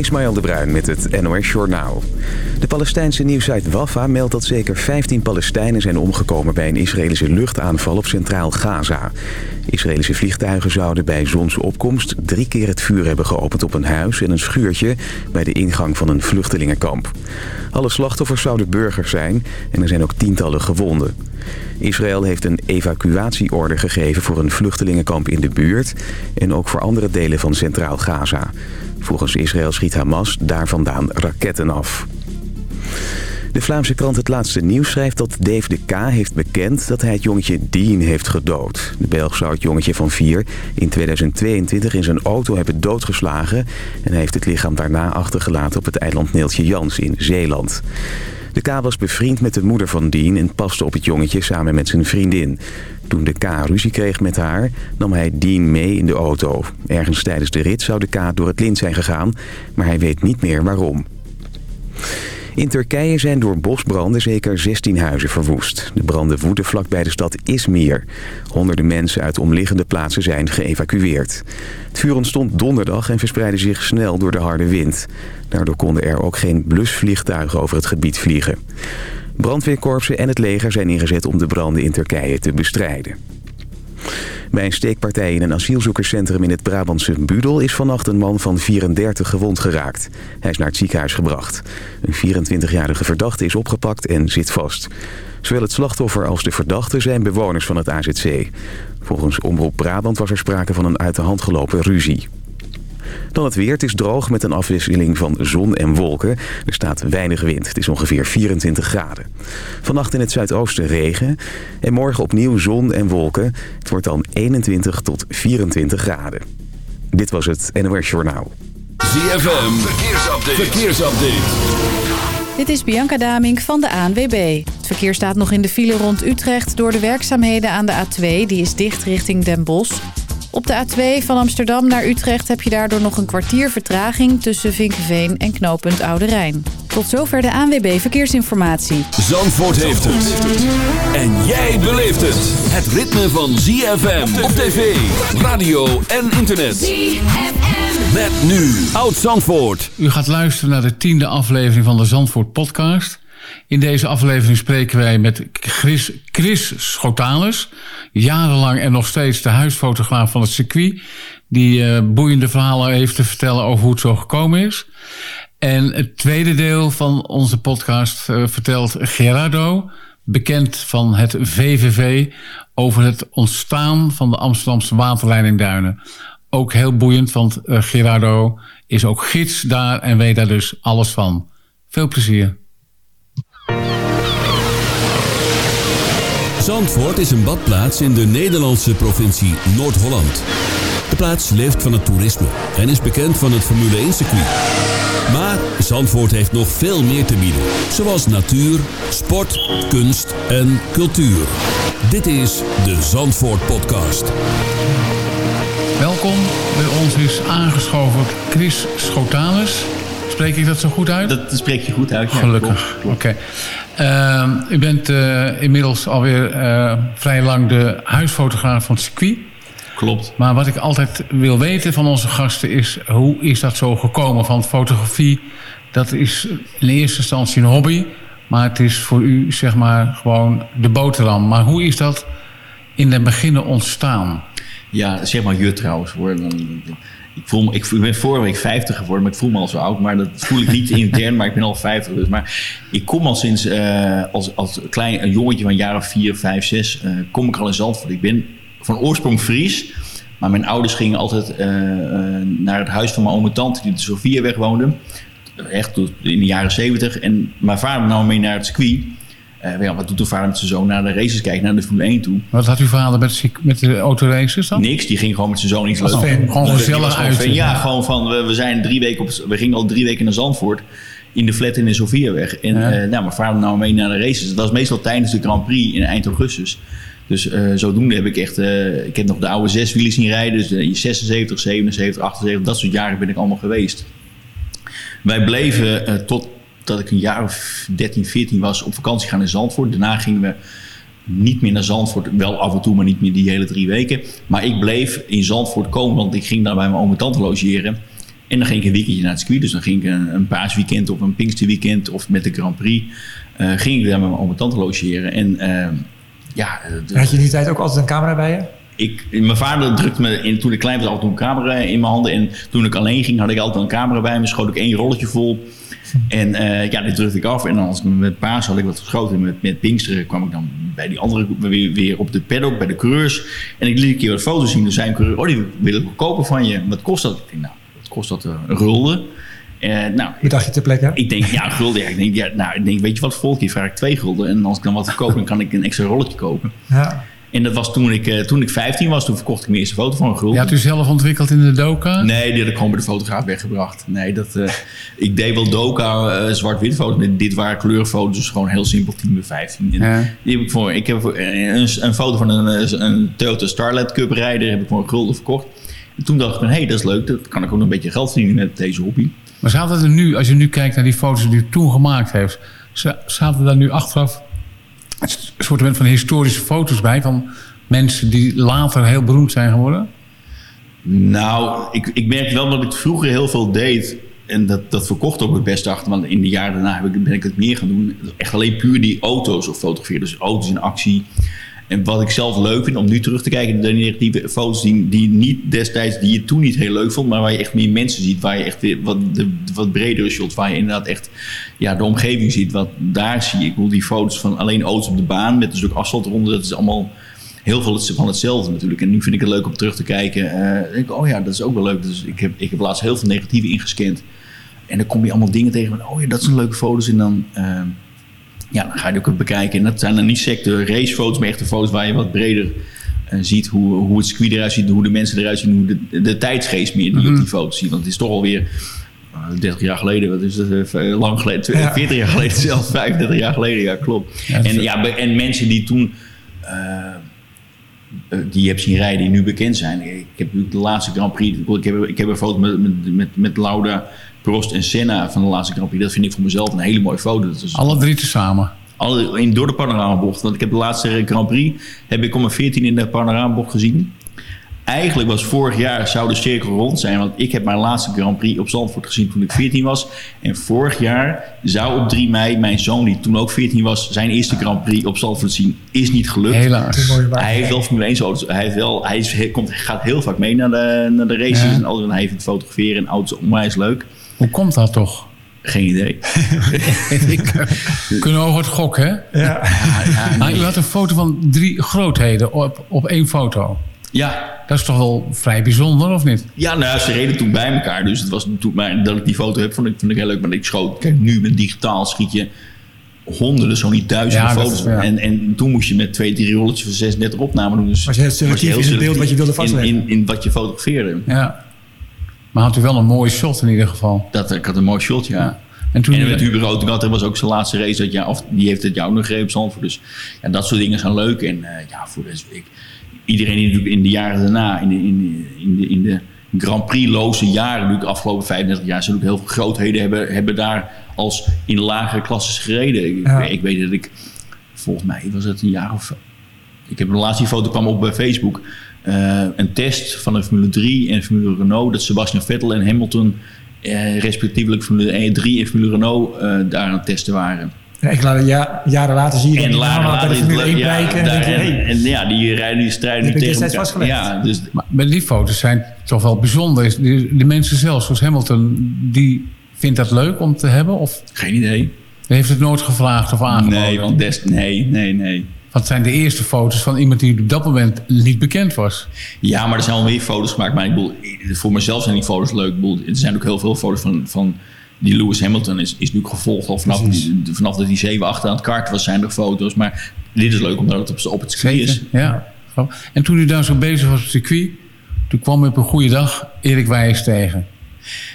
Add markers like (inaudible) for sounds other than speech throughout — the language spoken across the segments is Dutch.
Ismaël de Bruin met het NOS Journaal. De Palestijnse nieuwsite Wafa meldt dat zeker 15 Palestijnen zijn omgekomen... bij een Israëlische luchtaanval op centraal Gaza. Israëlische vliegtuigen zouden bij zonsopkomst drie keer het vuur hebben geopend op een huis... en een schuurtje bij de ingang van een vluchtelingenkamp. Alle slachtoffers zouden burgers zijn en er zijn ook tientallen gewonden. Israël heeft een evacuatieorder gegeven voor een vluchtelingenkamp in de buurt... en ook voor andere delen van centraal Gaza. Volgens Israël schiet Hamas daar vandaan raketten af. De Vlaamse krant Het Laatste Nieuws schrijft dat Dave de K. heeft bekend dat hij het jongetje Dean heeft gedood. De Belg zou het jongetje van vier in 2022 in zijn auto hebben doodgeslagen... en hij heeft het lichaam daarna achtergelaten op het eiland Neeltje Jans in Zeeland. De K was bevriend met de moeder van Dean en paste op het jongetje samen met zijn vriendin. Toen de K ruzie kreeg met haar, nam hij Dean mee in de auto. Ergens tijdens de rit zou de K door het lint zijn gegaan, maar hij weet niet meer waarom. In Turkije zijn door bosbranden zeker 16 huizen verwoest. De branden woeden vlakbij de stad Izmir. Honderden mensen uit omliggende plaatsen zijn geëvacueerd. Het vuur ontstond donderdag en verspreidde zich snel door de harde wind. Daardoor konden er ook geen blusvliegtuigen over het gebied vliegen. Brandweerkorpsen en het leger zijn ingezet om de branden in Turkije te bestrijden. Bij een steekpartij in een asielzoekerscentrum in het Brabantse Budel... is vannacht een man van 34 gewond geraakt. Hij is naar het ziekenhuis gebracht. Een 24-jarige verdachte is opgepakt en zit vast. Zowel het slachtoffer als de verdachte zijn bewoners van het AZC. Volgens Omroep Brabant was er sprake van een uit de hand gelopen ruzie. Dan het weer. Het is droog met een afwisseling van zon en wolken. Er staat weinig wind. Het is ongeveer 24 graden. Vannacht in het zuidoosten regen. En morgen opnieuw zon en wolken. Het wordt dan 21 tot 24 graden. Dit was het NOS Journaal. ZFM. Verkeersupdate. Verkeersupdate. Dit is Bianca Damink van de ANWB. Het verkeer staat nog in de file rond Utrecht door de werkzaamheden aan de A2. Die is dicht richting Den Bosch. Op de A2 van Amsterdam naar Utrecht heb je daardoor nog een kwartier vertraging tussen Vinkenveen en knooppunt Oude Rijn. Tot zover de ANWB Verkeersinformatie. Zandvoort heeft het. En jij beleeft het. Het ritme van ZFM op tv, radio en internet. ZFM. Met nu Oud Zandvoort. U gaat luisteren naar de tiende aflevering van de Zandvoort podcast. In deze aflevering spreken wij met Chris, Chris Schotanus. Jarenlang en nog steeds de huisfotograaf van het circuit. Die uh, boeiende verhalen heeft te vertellen over hoe het zo gekomen is. En het tweede deel van onze podcast uh, vertelt Gerardo, bekend van het VVV, over het ontstaan van de Amsterdamse waterleidingduinen. Ook heel boeiend, want uh, Gerardo is ook gids daar en weet daar dus alles van. Veel plezier. Zandvoort is een badplaats in de Nederlandse provincie Noord-Holland. De plaats leeft van het toerisme en is bekend van het Formule 1 circuit. Maar Zandvoort heeft nog veel meer te bieden. Zoals natuur, sport, kunst en cultuur. Dit is de Zandvoort Podcast. Welkom. Bij ons is aangeschoven Chris Schotanus. Spreek ik dat zo goed uit? Dat spreek je goed uit, ja. Gelukkig, oké. Uh, u bent uh, inmiddels alweer uh, vrij lang de huisfotograaf van het circuit. Klopt. Maar wat ik altijd wil weten van onze gasten is... hoe is dat zo gekomen? Van fotografie, dat is in eerste instantie een hobby... maar het is voor u zeg maar gewoon de boterham. Maar hoe is dat in het begin ontstaan? Ja, zeg maar je trouwens. Hoor. Ik, voel me, ik, ben vorige week 50 geworden, maar ik voel me al zo oud. Maar dat voel ik niet (laughs) intern, maar ik ben al 50. Dus. Maar ik kom al sinds, uh, als, als klein een jongetje van jaren 4, 5, 6, uh, kom ik al in Zandvoort. Ik ben van oorsprong Fries. Maar mijn ouders gingen altijd uh, naar het huis van mijn oom en tante, die de Sofiaweg woonden. Echt in de jaren 70. En mijn vader nam mee naar het circuit. Uh, ja, wat doet de vader met zijn zoon naar de races kijken, naar de Formule 1 toe? Wat had uw vader met, met de autoraces dan? Niks, die ging gewoon met zijn zoon iets leuks. Gewoon gezellig uit. Ja, ja, gewoon van, we, we, zijn drie weken op, we gingen al drie weken naar Zandvoort. In de flat in de Sofiaweg. En ja. uh, nou, mijn vader nam mee naar de races. Dat was meestal tijdens de Grand Prix in eind augustus. Dus uh, zodoende heb ik echt... Ik heb nog de oude zeswielen zien rijden. Dus in 76, 77, 78, dat soort jaren ben ik allemaal geweest. Wij bleven tot dat ik een jaar of 13, 14 was op vakantie gaan in Zandvoort. Daarna gingen we niet meer naar Zandvoort. Wel af en toe, maar niet meer die hele drie weken. Maar ik bleef in Zandvoort komen, want ik ging daar bij mijn oom en tante logeren. En dan ging ik een weekendje naar het circuit. Dus dan ging ik een, paasweekend of een Pinksterweekend of met de Grand Prix. eh, ging ik daar met mijn oom en tante logeren. En eh, ja, de- Had je die tijd ook altijd een camera bij je? Ik, mijn vader drukte me in, toen ik klein was altijd een camera in mijn handen. En toen ik alleen ging, had ik altijd een camera bij me. Schoot ik één rolletje vol. En eh, ja, die drukte ik af. En dan als met paas had ik wat geschoten. Met, met Pinksteren kwam ik dan bij die andere weer, weer op de paddock, bij de coureurs. En ik liet een keer wat foto's zien. Dus zei een coureur, oh, die wil ik kopen van je. Wat kost dat? Ik denk, nou, wat kost dat? eh, Een gulden. Eh, nou, Hoe dacht je ter plekke? ik denk, ja, gulden. Ja, ik denk, ja, nou, ik denk, weet je wat, volgende keer vraag ik twee gulden. En als ik dan wat kopen, dan kan ik een extra rolletje kopen. Ja. En dat was toen ik, eh, toen ik 15 was, toen verkocht ik mijn eerste foto van een gulden. Je had u zelf ontwikkeld in de doka? Nee, die had ik gewoon bij de fotograaf weggebracht. Nee, dat, eh, (laughs) ik deed wel doka, eh, zwart-wit foto's. Dit waren kleurfoto's, dus gewoon heel simpel, 10 bij 15. En Ja. die heb ik, voor, ik heb een, een foto van een, een Toyota Starlet Cup rijder, heb ik voor een gulden verkocht. En toen dacht ik, hé, hey, dat is leuk, dat kan ik ook nog een beetje geld verdienen met deze hobby. Maar zaten er nu, als je nu kijkt naar die foto's die u toen gemaakt heeft... za- zaten daar nu achteraf een soort van historische foto's bij... van mensen die later heel beroemd zijn geworden? Nou, ik, ik merk wel dat ik vroeger heel veel deed. En dat, dat verkocht ook het beste achter. Want in de jaren daarna heb ik, ben ik het meer gaan doen. Echt alleen puur die auto's of fotograferen. Dus auto's in actie. En wat ik zelf leuk vind om nu terug te kijken. De negatieve foto's die, die niet destijds, die je toen niet heel leuk vond. Maar waar je echt meer mensen ziet. Waar je echt wat, de, wat bredere shots. Waar je inderdaad echt ja, de omgeving ziet. Wat daar zie ik. Bedoel, die foto's van alleen auto's op de baan. Met een stuk asfalt eronder. Dat is allemaal heel veel van hetzelfde natuurlijk. En nu vind ik het leuk om terug te kijken. Eh, denk ik, oh ja, dat is ook wel leuk. Dus ik heb, ik heb laatst heel veel negatieve ingescand. En dan kom je allemaal dingen tegen van, oh ja, dat zijn leuke foto's. En dan, eh, ja, dan ga je ook bekijken. En dat zijn dan niet secte racefoto's, maar echte foto's waar je wat breder eh, ziet hoe, hoe het circuit eruit ziet, hoe de mensen eruit zien, hoe de, de tijdsgeest meer die op die foto's ziet. Want het is toch alweer eh, 30 jaar geleden, wat is dat, eh, lang geleden, tw- Ja. 40 jaar geleden (laughs) zelfs, 35 jaar geleden, ja klopt. Ja, en, ja, en mensen die toen eh, eh, die je hebt zien rijden, die nu bekend zijn. Ik heb natuurlijk de laatste Grand Prix. Ik heb, ik heb een foto met, met, met, met Lauda, Prost en Senna van de laatste Grand Prix. Dat vind ik voor mezelf een hele mooie foto. Dat is Alle drie tezamen. alle, in, door de panoramabocht. Want ik heb de laatste Grand Prix heb ik om mijn 14 in de panoramabocht gezien. Eigenlijk was vorig jaar zou de cirkel rond zijn. Want ik heb mijn laatste Grand Prix op Zandvoort gezien toen ik 14 was. En vorig jaar zou op 3 mei mijn zoon, die toen ook 14 was, zijn eerste Grand Prix op Zandvoort zien. Is niet gelukt. Helaas. Een. Hij heeft wel Formule 1 auto's. Hij, heeft wel, hij, is, hij komt, gaat heel vaak mee naar de, naar de races. Ja. En, alles. en hij vindt fotograferen en auto's onwijs leuk. Hoe komt dat toch? Geen idee. (laughs) Ik, kunnen we over het gokken, hè? Ja. Maar u had een foto van drie grootheden op, op één foto. Ja, Dat is toch wel vrij bijzonder, of niet? Ja, nou, ze reden toen bij elkaar. Dus het was toen, maar dat ik die foto heb, vond ik, vond ik heel leuk. Maar ik schoot, kijk, nu met digitaal schiet je honderden, zo niet duizenden Ja, foto's. is- ja. En, en toen moest je met twee, drie rolletjes van 36 opnamen doen. Dus Was je heel selectief in het beeld wat je wilde vastleggen. In, in, in wat je fotografeerde. Ja. Maar had u wel een mooie shot in ieder geval. Dat, ik had een mooi shot, ja. En toen En u- met Hubert dat was ook zijn laatste race dat jaar. Of die heeft het jaar ook nog gereden op Zandvoort. Dus ja, dat soort dingen zijn leuk. En eh, ja, voor de, ik, iedereen die natuurlijk in de jaren daarna, in de, in de, in de, in de Grand Prix-loze jaren, natuurlijk de afgelopen 35 jaar, zijn ook heel veel grootheden hebben, hebben daar als in lagere klasses gereden. Ik, Ja. ik weet dat ik, volgens mij was het een jaar of ik heb een laatste foto kwam op bij Facebook. Eh, een test van de Formule 3 en Formule Renault. Dat Sebastian Vettel en Hamilton eh, respectievelijk Formule 1, 3 en Formule Renault eh, daar aan het testen waren. Ja, ik laat, ja, jaren later zie je dat En later, bij de Formule 1 het- ja, prijken. en dan daar- denk je, en, hey, en ja, die rijden die strijden Die nu tegen elkaar. vastgelegd. Ja, dus Maar maar die foto's zijn toch wel bijzonder. De, de mensen zelf, zoals Hamilton, die vindt dat leuk om te hebben? Of geen idee. heeft het nooit gevraagd of aangeboden? Nee, want des, nee, nee, nee. Want het zijn de eerste foto's van iemand die op dat moment niet bekend was. Ja, maar er zijn al meer foto's gemaakt. Maar ik bedoel, voor mezelf zijn die foto's leuk. Ik bedoel, er zijn ook heel veel foto's van, van die Lewis Hamilton is, is nu gevolgd. Al vanaf, die, vanaf dat hij 7 achter aan het kart was, zijn er foto's. Maar dit is leuk omdat het op, op het circuit is. Ja. En toen u daar zo bezig was op het circuit, toen kwam u op een goede dag Erik Wijs tegen.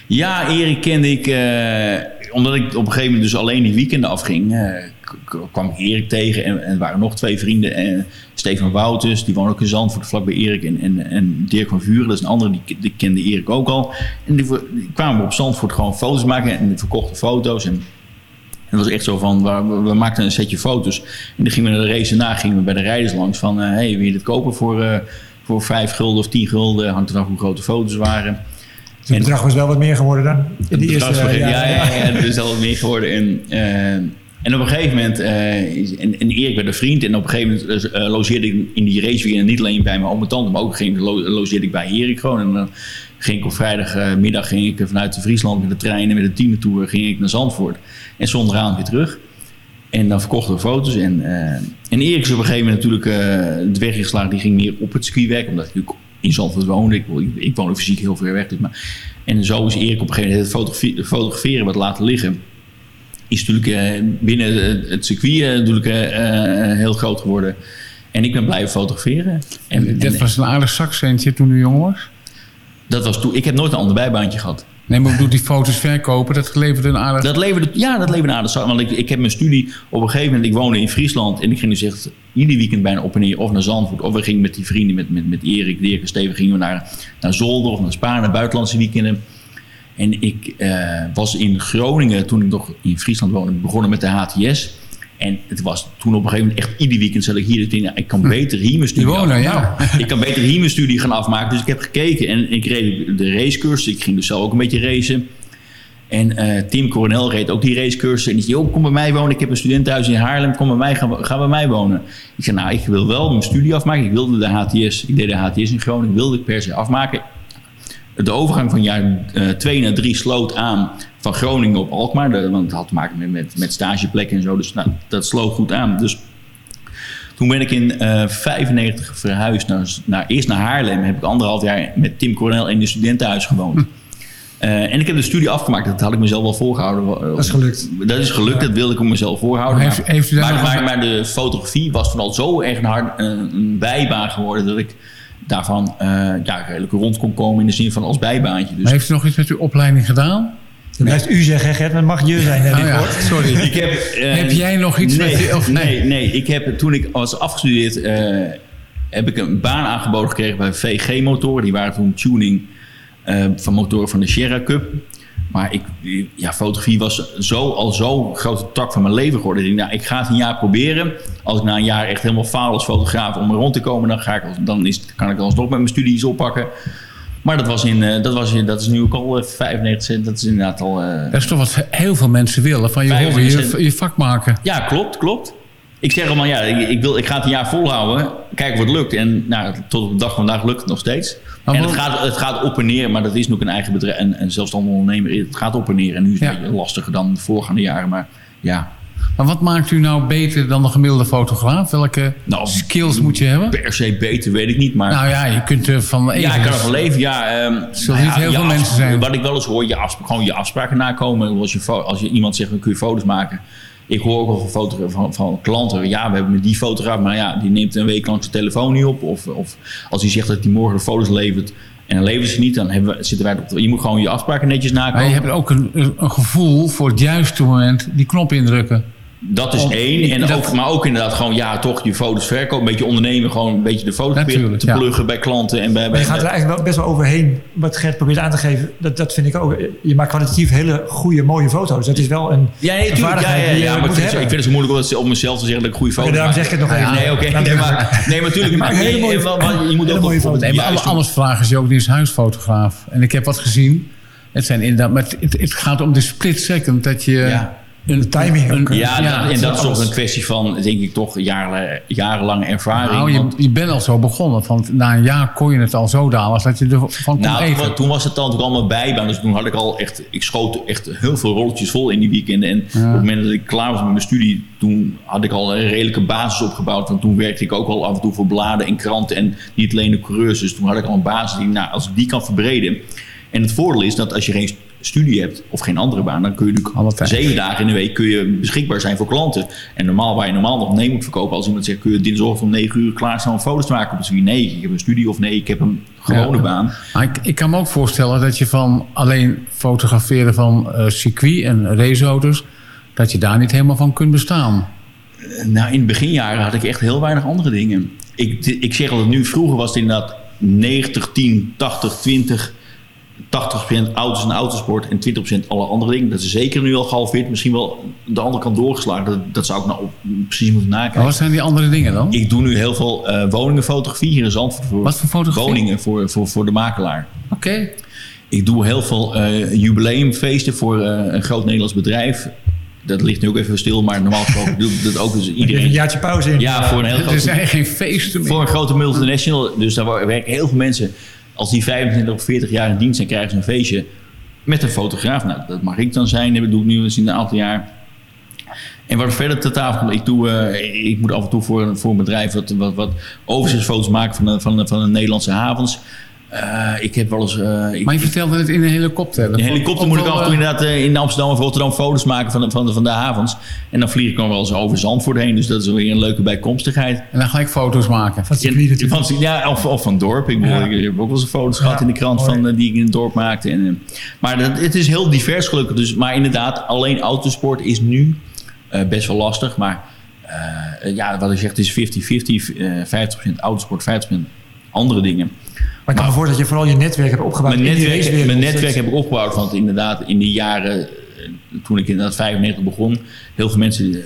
Ja, Erik kende ik, eh, omdat ik op een gegeven moment dus alleen die weekenden afging, eh, kwam ik Erik tegen en, en er waren nog twee vrienden. En Stefan Wouters, die woont ook in Zandvoort, vlakbij Erik. En, en, en Dirk van Vuren, dat is een andere, die, die kende Erik ook al. En die, die kwamen op Zandvoort gewoon foto's maken en die verkochten foto's. En het was echt zo van, we, maakten een setje foto's. En dan gingen we naar de race na, gingen we bij de rijders langs van, hé, hey, wil je dit kopen voor, eh, voor vijf gulden of tien gulden? Hangt er af hoe grote foto's waren. het bedrag was wel wat meer geworden dan in de eerste jaren. ja, ja, ja, het is al wat meer geworden. En, eh, en op een gegeven moment, eh, en, Erik werd een vriend. En op een gegeven moment eh, logeerde ik in die raceweekend niet alleen bij mijn oom en tante, maar ook ging, lo- logeerde ik bij Erik gewoon. En dan ging ik op vrijdagmiddag ging ik vanuit Friesland met de trein en met de teamtour ging ik naar Zandvoort. En zondagavond weer terug. En dan verkochten we foto's. En, eh, en Erik is op een gegeven moment natuurlijk eh de weg ingeslagen. Die ging meer op het circuitwerk. Omdat natuurlijk in Zandvoort woonde. Ik, ik, ik woonde fysiek heel ver weg. Dus maar, en zo is Erik op een gegeven moment het fotografe- fotograferen wat laten liggen. Is natuurlijk eh, binnen het- circuit eh, natuurlijk eh, heel groot geworden. En ik ben blijven fotograferen. En, dat en was een aardig zakcentje toen u jong was? dat was toen. Ik heb nooit een ander bijbaantje gehad. Nee, maar bedoel, die foto's verkopen, dat leverde een aardig... Dat leverde, ja, dat leverde aardig. Want ik, ik heb mijn studie op een gegeven moment... Ik woonde in Friesland en ik ging dus echt ieder weekend bijna op en neer. Of naar Zandvoort. Of we gingen met die vrienden, met, met, met Erik, Dirk en Steven... gingen we naar, naar Zolder of naar Spa, naar buitenlandse weekenden. En ik eh, was in Groningen, toen ik nog in Friesland woonde... begonnen met de HTS. En het was toen op een gegeven moment echt ieder weekend... zat ik hier, ik denk, ik kan beter hier mijn studie Die wonen, ja. Ik kan beter hier mijn studie gaan afmaken. Dus ik heb gekeken en ik reed de racecursus. Ik ging dus zelf ook een beetje racen. En eh, Tim Coronel reed ook die racecursus. En die zei, joh, kom bij mij wonen. Ik heb een studentenhuis in Haarlem. Kom bij mij, ga, ga bij mij wonen. Ik zei, nou, ik wil wel mijn studie afmaken. Ik wilde de HTS. Ik deed de HTS in Groningen. Wilde ik per se afmaken. De overgang van jaar 2 naar 3 sloot aan van Groningen op Alkmaar. De- want het had te maken met, met, met stageplekken en zo. Dus nou, dat sloot goed aan. Dus toen ben ik in eh 95 verhuisd naar, naar, eerst naar Haarlem. Heb ik anderhalf jaar met Tim Coronel in een studentenhuis gewoond. Eh, en ik heb de studie afgemaakt. Dat had ik mezelf wel voorgehouden. Dat is gelukt. Dat is gelukt. Dat wilde ik op mezelf voorhouden. Maar heeft- heeft u daar maar, de fotografie was vooral zo erg een, hard, een, een bijbaan geworden... dat ik daarvan eh, ja, redelijk rond kon komen in de zin van als bijbaantje. Dus Maar heeft u nog iets met uw opleiding gedaan? Dan blijft u zeggen, Gert, het mag je zijn, heb Oh ja, sorry. (laughs) ik heb, eh, Heb jij nog iets nee, met die- of nee? nee, nee. Ik heb, toen ik was afgestudeerd, eh, heb ik een baan aangeboden gekregen bij VG Motoren. Die waren toen tuning eh, van motoren van de Sierra Cup. Maar ik, ja, fotografie was zo, al zo'n grote tak van mijn leven geworden. Ik, nou, ik ga het een jaar proberen. Als ik na een jaar echt helemaal faal als fotograaf om er rond te komen, dan, ga ik, dan is, kan ik alsnog met mijn studies oppakken. Maar dat, was in, eh, dat, was in, dat is nu ook al eh, 95, dat is inderdaad al... eh, Dat is toch wat heel veel mensen willen, van je hobby, 95. je, je vak maken. ja, klopt, klopt. Ik zeg allemaal, ja, ik, ik wil, ik ga het een jaar volhouden. Kijken of het lukt. En nou, tot op de dag van vandaag lukt het nog steeds. Maar en wat- het gaat, het gaat op en neer, maar dat is nog een eigen bedrijf. En een zelfstandig ondernemer, het gaat op en neer. En nu is het Ja. een beetje lastiger dan de voorgaande jaren. Maar ja, Maar wat maakt u nou beter dan de gemiddelde fotograaf? Welke Nou, skills moet je hebben? per se beter weet ik niet. Maar Nou ja, je kunt er van even. ja, ik kan ervan leven. Ja, zullen nou ja, heel veel mensen zijn. Wat ik wel eens hoor, je gewoon je afspraken nakomen. Als je, als je iemand zegt, dan kun je foto's maken. Ik hoor ook wel van, van, klanten. Ja, we hebben die fotograaf, maar ja, die neemt een week lang zijn telefoon niet op. Of, of als hij zegt dat hij morgen de foto's levert en dan levert ze niet, dan hebben we, zitten wij op. Je moet gewoon je afspraken netjes nakomen. Maar je hebt ook een, een gevoel voor het juiste moment die knop indrukken. Dat is Om- één. En dat- ook, maar ook inderdaad gewoon, ja, toch je foto's verkopen. Een beetje ondernemen, gewoon een beetje de foto's te ja. pluggen bij klanten. En bij, Maar bij, je gaat er eigenlijk wel best wel overheen. Wat Gert probeert aan te geven, dat, dat vind ik ook. Je maakt kwalitatief hele goede, mooie foto's. Dat is wel een, Ja, nee, een tuurlijk, ja, vaardigheid ja, maar ik moet vind, het, zo- ik hebben. vind het zo moeilijk om om mezelf te zeggen dat ik goede foto's Oké, daarom maak. zeg ik het nog even. Nee, oké. Nee, maar, nee, maar natuurlijk. Maar, maakt hele mooie maar je moet Hele ook mooie foto's. het Nee, maar anders vragen ze ook niet eens huisfotograaf. En ik heb wat gezien. Het zijn inderdaad, maar het, het gaat om de split second dat je Ja. Een De timing ook? Ja, dat- en dat is toch alles. een kwestie van, denk ik, toch jaren, jarenlange ervaring. Nou, je, Want- je bent al zo begonnen. Want na een jaar kon je het al zo dalen als dat je ervan kon Nou, eten. toen, toen was het dan natuurlijk allemaal bijbaan. Dus toen had ik al echt... Ik schoot echt heel veel rolletjes vol in die weekenden. En op het moment dat ik klaar was met mijn studie... toen had ik al een redelijke basis opgebouwd. Want toen werkte ik ook al af en toe voor bladen en kranten. En niet alleen de coureurs. Dus toen had ik al een basis die... Nou, als ik die kan verbreden... En het voordeel is dat als je geen studie hebt of geen andere baan, dan kun je natuurlijk zeven dagen in de week kun je beschikbaar zijn voor klanten. En normaal waar je normaal nog nee moet verkopen, als iemand zegt kun je dinsdag om negen uur klaarstaan om foto's te maken op het circuit. Nee, ik heb een studie of nee, ik heb een gewone Ja. baan. Maar ik, ik kan me ook voorstellen dat je van alleen fotograferen van eh, circuit en raceauto's... dat je daar niet helemaal van kunt bestaan. Nou, in de beginjaren had ik echt heel weinig andere dingen. Ik, ik zeg altijd nu, vroeger was het inderdaad 90, 10, 80, 20. 80% auto's en autosport en 20% alle andere dingen. Dat is zeker nu al gehalveerd. Misschien wel de andere kant doorgeslagen. Dat, dat zou ik nou op, precies moeten nakijken. Maar wat zijn die andere dingen dan? Ik doe nu heel veel eh woningenfotografie hier in Zandvoort. Voor Wat voor fotografie? Woningen voor, voor, voor de makelaar. Oké. Ik doe heel veel eh, jubileumfeesten voor eh, een groot Nederlands bedrijf. Dat ligt nu ook even stil, maar normaal gesproken (laughs) doe ik dat ook. Dus Even iedereen... een jaartje pauze in. Ja, voor een heel (laughs) Er groot zijn geen feesten meer. voor een grote multinational. Dus daar werken heel veel mensen. Als die 25 of 40 jaar in dienst zijn, krijgen ze een feestje met een fotograaf. Nou, dat mag ik dan zijn. Dat doe ik nu eens in een aantal jaar. En wat verder te tafel komt, ik, doe, eh, ik moet af en toe voor, voor een bedrijf wat, wat, wat overzichtsfoto's maken van van, van de Nederlandse havens. Eh, ik heb wel eens. eh, ik, Maar je vertelde het in een helikopter. In een helikopter moet ik af en toe inderdaad eh, in Amsterdam of Rotterdam foto's maken van de, van de, van de havens. En dan vlieg ik dan wel eens over Zandvoort heen. Dus dat is weer een leuke bijkomstigheid. En dan gelijk foto's maken. Van het circuit natuurlijk. Van, ja, of, of van dorp. Ik, bedoel, Ja. ik heb ook wel eens foto's gehad Ja, in de krant mooi. van, die ik in het dorp maakte. En, maar dat, het is heel divers gelukkig. Dus, maar inderdaad, alleen autosport is nu eh, best wel lastig. Maar eh, ja, wat ik zeg, het is 50-50. eh 50% autosport, 50% andere dingen. Maar ik kan me voorstellen dat je vooral je netwerk hebt opgebouwd Mijn netwerk, mijn netwerk heb ik opgebouwd. Want inderdaad, in die jaren, eh, toen ik inderdaad 95 begon, heel veel mensen eh,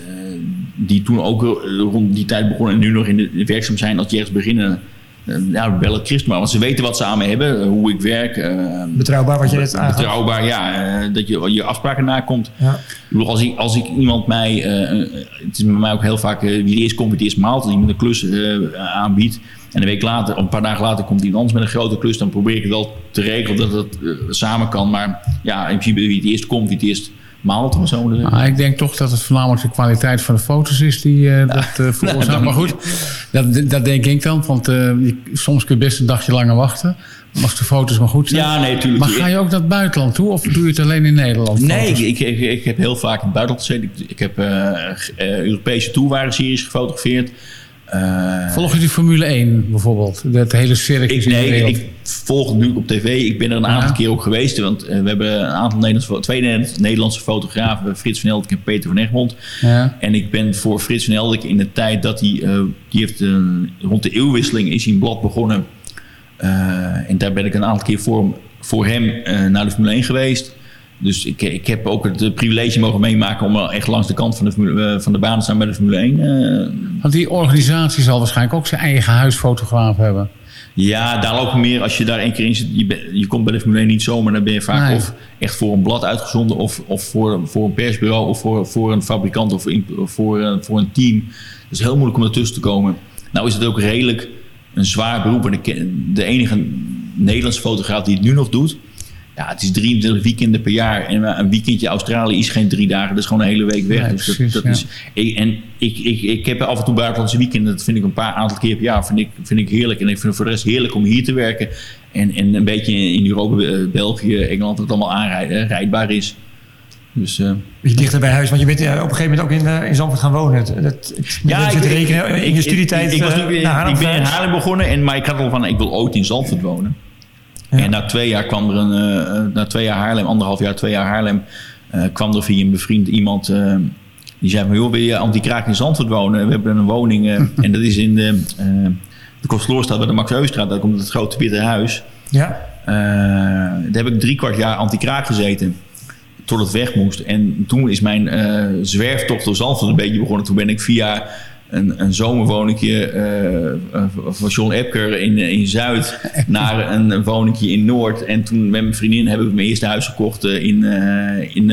die toen ook eh, rond die tijd begonnen en nu nog in de, werkzaam zijn, als die ergens beginnen, eh, ja, bellen Christen maar. Want ze weten wat ze aan me hebben, eh, hoe ik werk. eh, Betrouwbaar wat je net aangaf. betrouwbaar, ja, dat je je afspraken nakomt. Ja. Ik bedoel, als ik, als ik iemand mij, het is bij mij ook heel vaak wie er eerst komt, wie het eerst maalt, als iemand een klus aanbiedt. En een week later, een paar dagen later, komt iemand anders met een grote klus. Dan probeer ik het wel te regelen dat het eh, samen kan. Maar ja, in principe wie het eerst komt, wie het eerst maalt. Of zo. Maar ik denk toch dat het voornamelijk de kwaliteit van de foto's is die eh, dat eh, veroorzaakt. Maar goed, dat, dat denk ik dan. Want eh, soms kun je best een dagje langer wachten. Als de foto's maar goed zijn. Ja, nee, tuurlijk. Maar ga je ook naar het buitenland toe? Of doe je het alleen in Nederland? Nee, ik, ik, ik heb heel vaak in het buitenland gezeten. Ik, ik heb Europese toerwagenseries gefotografeerd. Eh, Volg je de Formule 1 bijvoorbeeld? Dat hele circus Ik, nee, ik volg het nu op tv. Ik ben er een aantal Ja. keer ook geweest. Want eh, we hebben een aantal Nederlandse, twee Nederlandse- fotografen. Frits van Eldik en Peter van Egmond. Ja. En ik ben voor Frits van Eldik in de tijd dat hij... eh, die heeft een, rond de eeuwwisseling is hij een blad begonnen. En daar ben ik een aantal keer voor, voor hem naar de Formule 1 geweest. Dus ik, ik heb ook het eh, privilege mogen meemaken... om echt langs de kant van de, Formule- eh, van de baan te staan bij de Formule 1. eh, Want die organisatie zal waarschijnlijk ook zijn eigen huisfotograaf hebben. Ja, daar ook meer als je daar één keer in zit. Je, ben- je komt bij de Formule 1 niet zomaar. Dan ben je vaak Nee. of echt voor een blad uitgezonden... of, of voor, voor een persbureau of voor, voor een fabrikant of, in- voor, een- voor een team. Het is heel moeilijk om ertussen te komen. Nou is het ook redelijk een zwaar beroep. En ken- de enige Nederlandse fotograaf die het nu nog doet... Ja, het is 23 weekenden per jaar. En een weekendje Australië is geen drie dagen. Dat is gewoon een hele week weg. Nee, dus dat, precies, dat ja. is, ik, en ik, ik, ik heb af en toe buitenlandse weekenden. Dat vind ik een paar aantal keer per jaar. Vind ik, vind ik heerlijk. En ik vind het voor de rest heerlijk om hier te werken. En, en een beetje in Europa, eh, België, Engeland. Dat het allemaal aanrijdbaar rijdbaar is. Dus eh, Beetje dichter bij huis. Want je bent eh, op een gegeven moment ook in, eh, in Zandvoort gaan wonen. Dat, dat, ja, ik, te rekenen in je studietijd Ik, ik, was eh, nu- ik ben in. Haarlem begonnen. En, maar ik had al van, ik wil ooit in Zandvoort wonen. En na twee jaar kwam er een, eh, na twee jaar Haarlem, anderhalf jaar, twee jaar Haarlem, eh, kwam er via een bevriend iemand eh, die zei van, joh, wil je anti-kraak in Zandvoort wonen? We hebben een woning (laughs) en dat is in de, de bij de Max Heustraat. Daar komt het grote witte huis. Ja, daar heb ik drie kwart jaar anti-kraak gezeten. Tot het weg moest. En toen is mijn eh, zwerftocht door Zandvoort een beetje begonnen. Toen ben ik via een, een zomerwoningje eh, van John Epker in, in Zuid... (laughs) naar een, woningje in Noord. En toen met mijn vriendin heb ik mijn eerste huis gekocht eh, in, eh, in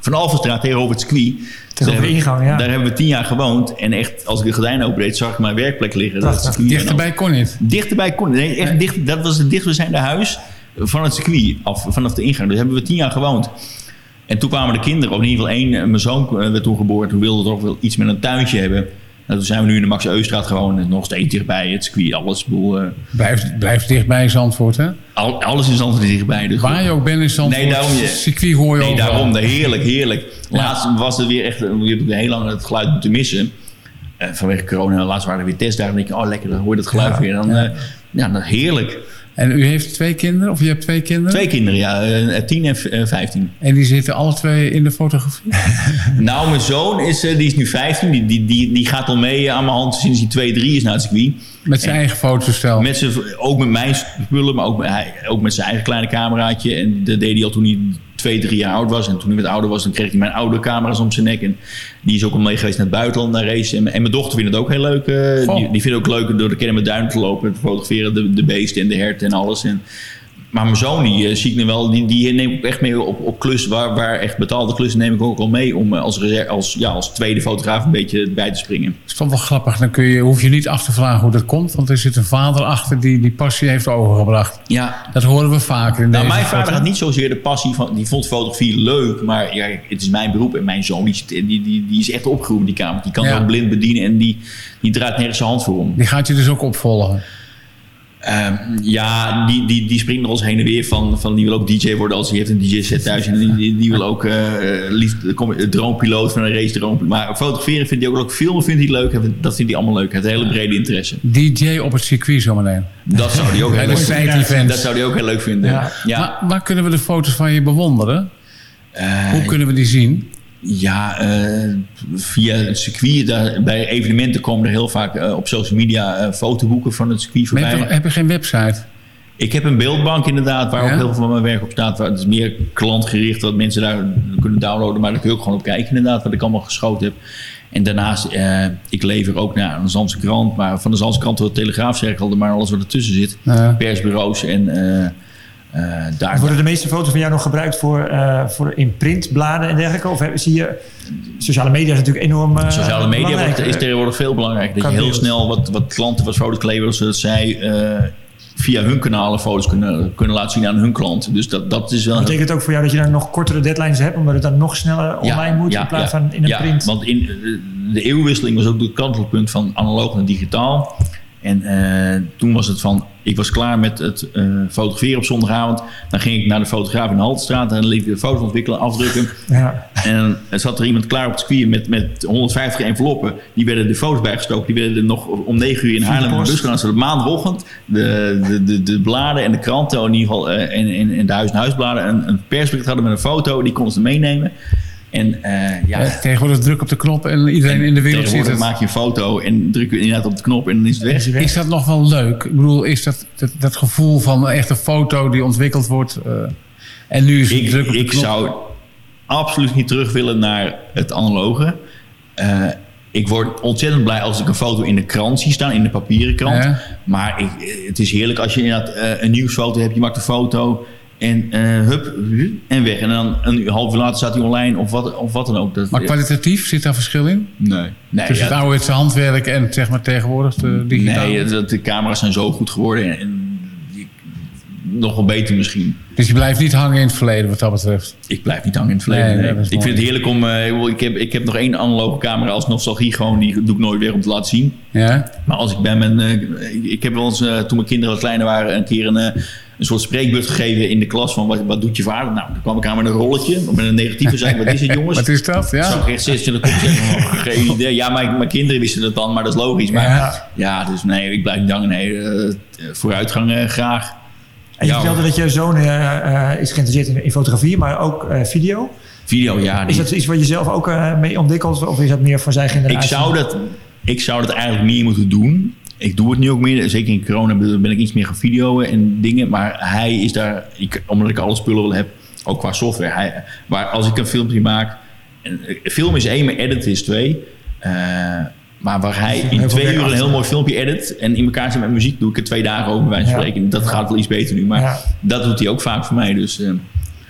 Van Alphenstraat tegenover het circuit. tegenover de ingang, ja. Daar hebben we tien jaar gewoond. En echt, als ik de gordijn opendeed, zag ik mijn werkplek liggen. Dat. Dichterbij kon niet. Dichterbij kon nee, echt dicht, Dat was het dichtstbijzijnde huis van het circuit, af, vanaf de ingang. Daar hebben we tien jaar gewoond. En toen kwamen de kinderen, of in ieder geval één, mijn zoon werd toen geboren. Toen wilde toch wel iets met een tuintje hebben. Nou, toen zijn we nu in de Max Eustraat gewoon eh, nog steeds dichtbij het circuit. Alles, boel, eh, Blijft, blijft dichtbij Zandvoort, hè? al, alles is altijd dichtbij. Dus Waar je ook bent in Zandvoort, Nee, daarom je- circuit hoor je Nee, overal. daarom. Heerlijk, heerlijk. Laatst was het weer echt... Je hebt heel lang het geluid moeten missen. Eh, vanwege corona. Laatst waren er weer testdagen. Dan denk je, oh lekker, dan hoor je dat geluid Ja, weer. Dan, ja. ja, dan heerlijk. En u heeft twee kinderen, of je hebt twee kinderen? Twee kinderen, ja. eh, tien en eh, vijftien. En die zitten alle twee in de fotografie? (laughs) Nou, mijn zoon is, eh, die is nu 15. Die, die, die, die gaat al mee aan mijn hand sinds hij 2, 3 is naar het circuit. Met zijn eigen fotostel. Met zijn, ook met mijn spullen, maar ook met, hij, ook met zijn eigen kleine cameraatje. En dat deed hij al toen hij 2, 3 jaar oud was. En toen hij wat ouder was, dan kreeg hij mijn oude camera's om zijn nek. En die is ook al mee geweest naar het buitenland, naar racen. En, en mijn dochter vindt het ook heel leuk. eh, die, die vindt het ook leuk door de Kennemer Duin te lopen. Te fotograferen, de, de beesten en de herten en alles. En, maar mijn zoon, die eh, zie ik nu wel, die, die neem ik echt mee op, op klus, waar, waar echt betaalde klussen neem ik ook al mee om eh, als, als, ja, als tweede fotograaf een beetje bij te springen. is toch wel grappig. Dan kun je, hoef je niet af te vragen hoe dat komt. Want er zit een vader achter die die passie heeft overgebracht. Ja, Dat horen we vaker in Nou, mijn vader had niet zozeer de passie van, die vond fotografie leuk, maar ja, het is mijn beroep en mijn zoon die, die, die, die is echt opgeroepen die kamer. Die kan Ja. wel blind bedienen en die, die draait nergens zijn hand voor om. Die gaat je dus ook opvolgen. Ehm, ja, die, die, die springt nog eens heen en weer van, van die wil ook DJ worden als hij heeft een DJ-set thuis en die, die, die wil ook eh, liefst, kom- eh, droompiloot van een race droom. Maar fotograferen vindt hij ook leuk, filmen vindt hij leuk, en dat vindt hij allemaal leuk. Een hele brede interesse. DJ op het circuit zometeen. Dat zou hij ook heel leuk vinden. Dat zou hij ook heel leuk vinden. Ja. Ja. Waar, waar kunnen we de foto's van je bewonderen? Hoe kunnen we die zien? Ja, eh, via het circuit. Daar, bij evenementen komen er heel vaak eh, op social media eh, fotoboeken van het circuit voorbij. heb, je, heb je geen website? Ik heb een beeldbank inderdaad, waar Ja? ook heel veel van mijn werk op staat. Waar- Het is meer klantgericht, dat mensen daar kunnen downloaden. Maar daar kun je ook gewoon op kijken inderdaad, wat ik allemaal geschoten heb. En daarnaast, eh, ik lever ook naar een Zandse krant. Maar van de Zandse krant tot de Telegraaf zeg ik maar alles wat ertussen zit. Ja. Persbureaus en eh, daar... Worden de meeste foto's van jou nog gebruikt voor, eh, voor in printbladen en dergelijke? Of zie je... Sociale media is natuurlijk enorm eh, Sociale media wordt, is tegenwoordig veel belangrijker. Dat je heel snel wat, wat klanten, wat foto's kleveren, zodat zij via hun kanalen foto's kunnen, kunnen laten zien aan hun klanten. Dus dat, dat is wel... Betekent het ook voor jou dat je dan nog kortere deadlines hebt, omdat het dan nog sneller online moet in plaats van in een ja, print? Want in, de eeuwwisseling was ook het kantelpunt van analoog naar digitaal. En eh, toen was het van, ik was klaar met het eh, fotograferen op zondagavond. Dan ging ik naar de fotograaf in de Haltestraat en liet ik de foto's ontwikkelen, afdrukken. Ja. En er zat er iemand klaar op het circuit met, met 150 enveloppen. Die werden de foto's bijgestoken. Die werden er nog om 9 uur in Haarlem in de bus gedaan. Zodat maandagochtend de, de, de, de bladen en de kranten, in ieder geval, eh, en, en, en de huis-en-huisbladen, een, een persbericht hadden met een foto. Die konden ze meenemen. En eh, ja, Eh, Tegenwoordig druk op de knop en iedereen in de wereld ziet het. maak je een foto en druk je inderdaad op de knop en dan is het weg. Is dat nog wel leuk? Ik bedoel, is dat, dat, dat gevoel van echt een foto die ontwikkeld wordt... eh, en nu is het Ik, druk op de ik knop? zou absoluut niet terug willen naar het analoge. Ik word ontzettend blij als ik een foto in de krant zie staan, in de papieren krant. Ja. Maar ik, het is heerlijk als je inderdaad een nieuwsfoto hebt. Je maakt een foto en eh, hup, en weg. En dan een half uur later staat hij online of wat, of wat dan ook. Dat, Maar kwalitatief, zit daar verschil in? nee. nee Tussen ja, het ouderwetse handwerk en zeg maar tegenwoordig de digitaal? nee de, de camera's zijn zo goed geworden. En, en die- nog wel beter misschien. Dus je blijft niet hangen in het verleden wat dat betreft? Ik blijf niet hangen in het verleden. Nee, nee. ik vind het heerlijk om... eh, ik, heb, ik heb nog één analoge camera als nostalgie gewoon. Die doe ik nooit weer om te laten zien. Ja? Maar als ik bij mijn... eh, ik, heb wel eens, toen mijn kinderen wat kleiner waren... een keer een, een soort spreekbeurt gegeven in de klas... van wat, wat doet je vader? Nou, dan kwam ik aan met een rolletje. Met een negatieve zei ik, wat is het (laughs) jongens? Wat is dat? Ja. ik echt 26 op zeggen, oh, geen idee. Ja, mijn, mijn kinderen wisten het dan, maar dat is logisch. Maar ja, Ja. dus nee, ik blijf niet hangen. Nee, eh, vooruitgang eh, graag. En je Ja, vertelde dat je zoon eh, is geïnteresseerd in, in fotografie, maar ook eh, video. Video, ja. Is dat iets wat je zelf ook eh, mee ontwikkelt? Of is dat meer voor zijn generatie? Ik zou, dat, ik zou dat eigenlijk meer moeten doen. Ik doe het nu ook meer. Zeker in corona ben ik iets meer gaan videoen en dingen. Maar hij is daar, ik, omdat ik alle spullen wil heb, ook qua software. Hij, waar als ik een filmpje maak, en, eh, film is één, maar edit is twee. Eh, maar waar hij in twee uur een heel mooi filmpje edit en in elkaar zit met muziek, doe ik er twee dagen over bij Ja. spreken. Dat gaat wel iets beter nu, maar Ja. dat doet hij ook vaak voor mij. Dus eh,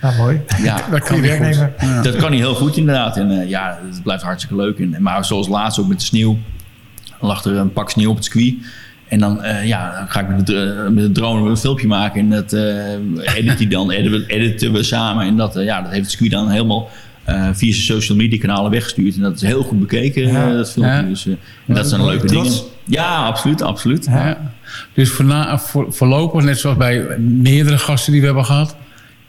Ja, mooi. ja, (laughs) Dat kan werknemer. Ja. dat kan hij heel goed inderdaad. En eh, ja, het blijft hartstikke leuk. En, maar zoals laatst ook met de sneeuw. Dan lag er een pak sneeuw op het circuit. En dan, eh, ja, dan ga ik met de, dr- met de drone een filmpje maken. En dat eh edit dan, (laughs) editen we, editen we samen. En dat, eh, ja, dat heeft dan helemaal eh, via zijn social media kanalen weggestuurd. En dat is heel goed bekeken, Ja. eh, dat filmpje. Ja. Dus, eh, en dat zijn leuke dingen. Ja, absoluut, absoluut. Ja. Dus voorna, voor, voorlopig, net zoals bij meerdere gasten die we hebben gehad...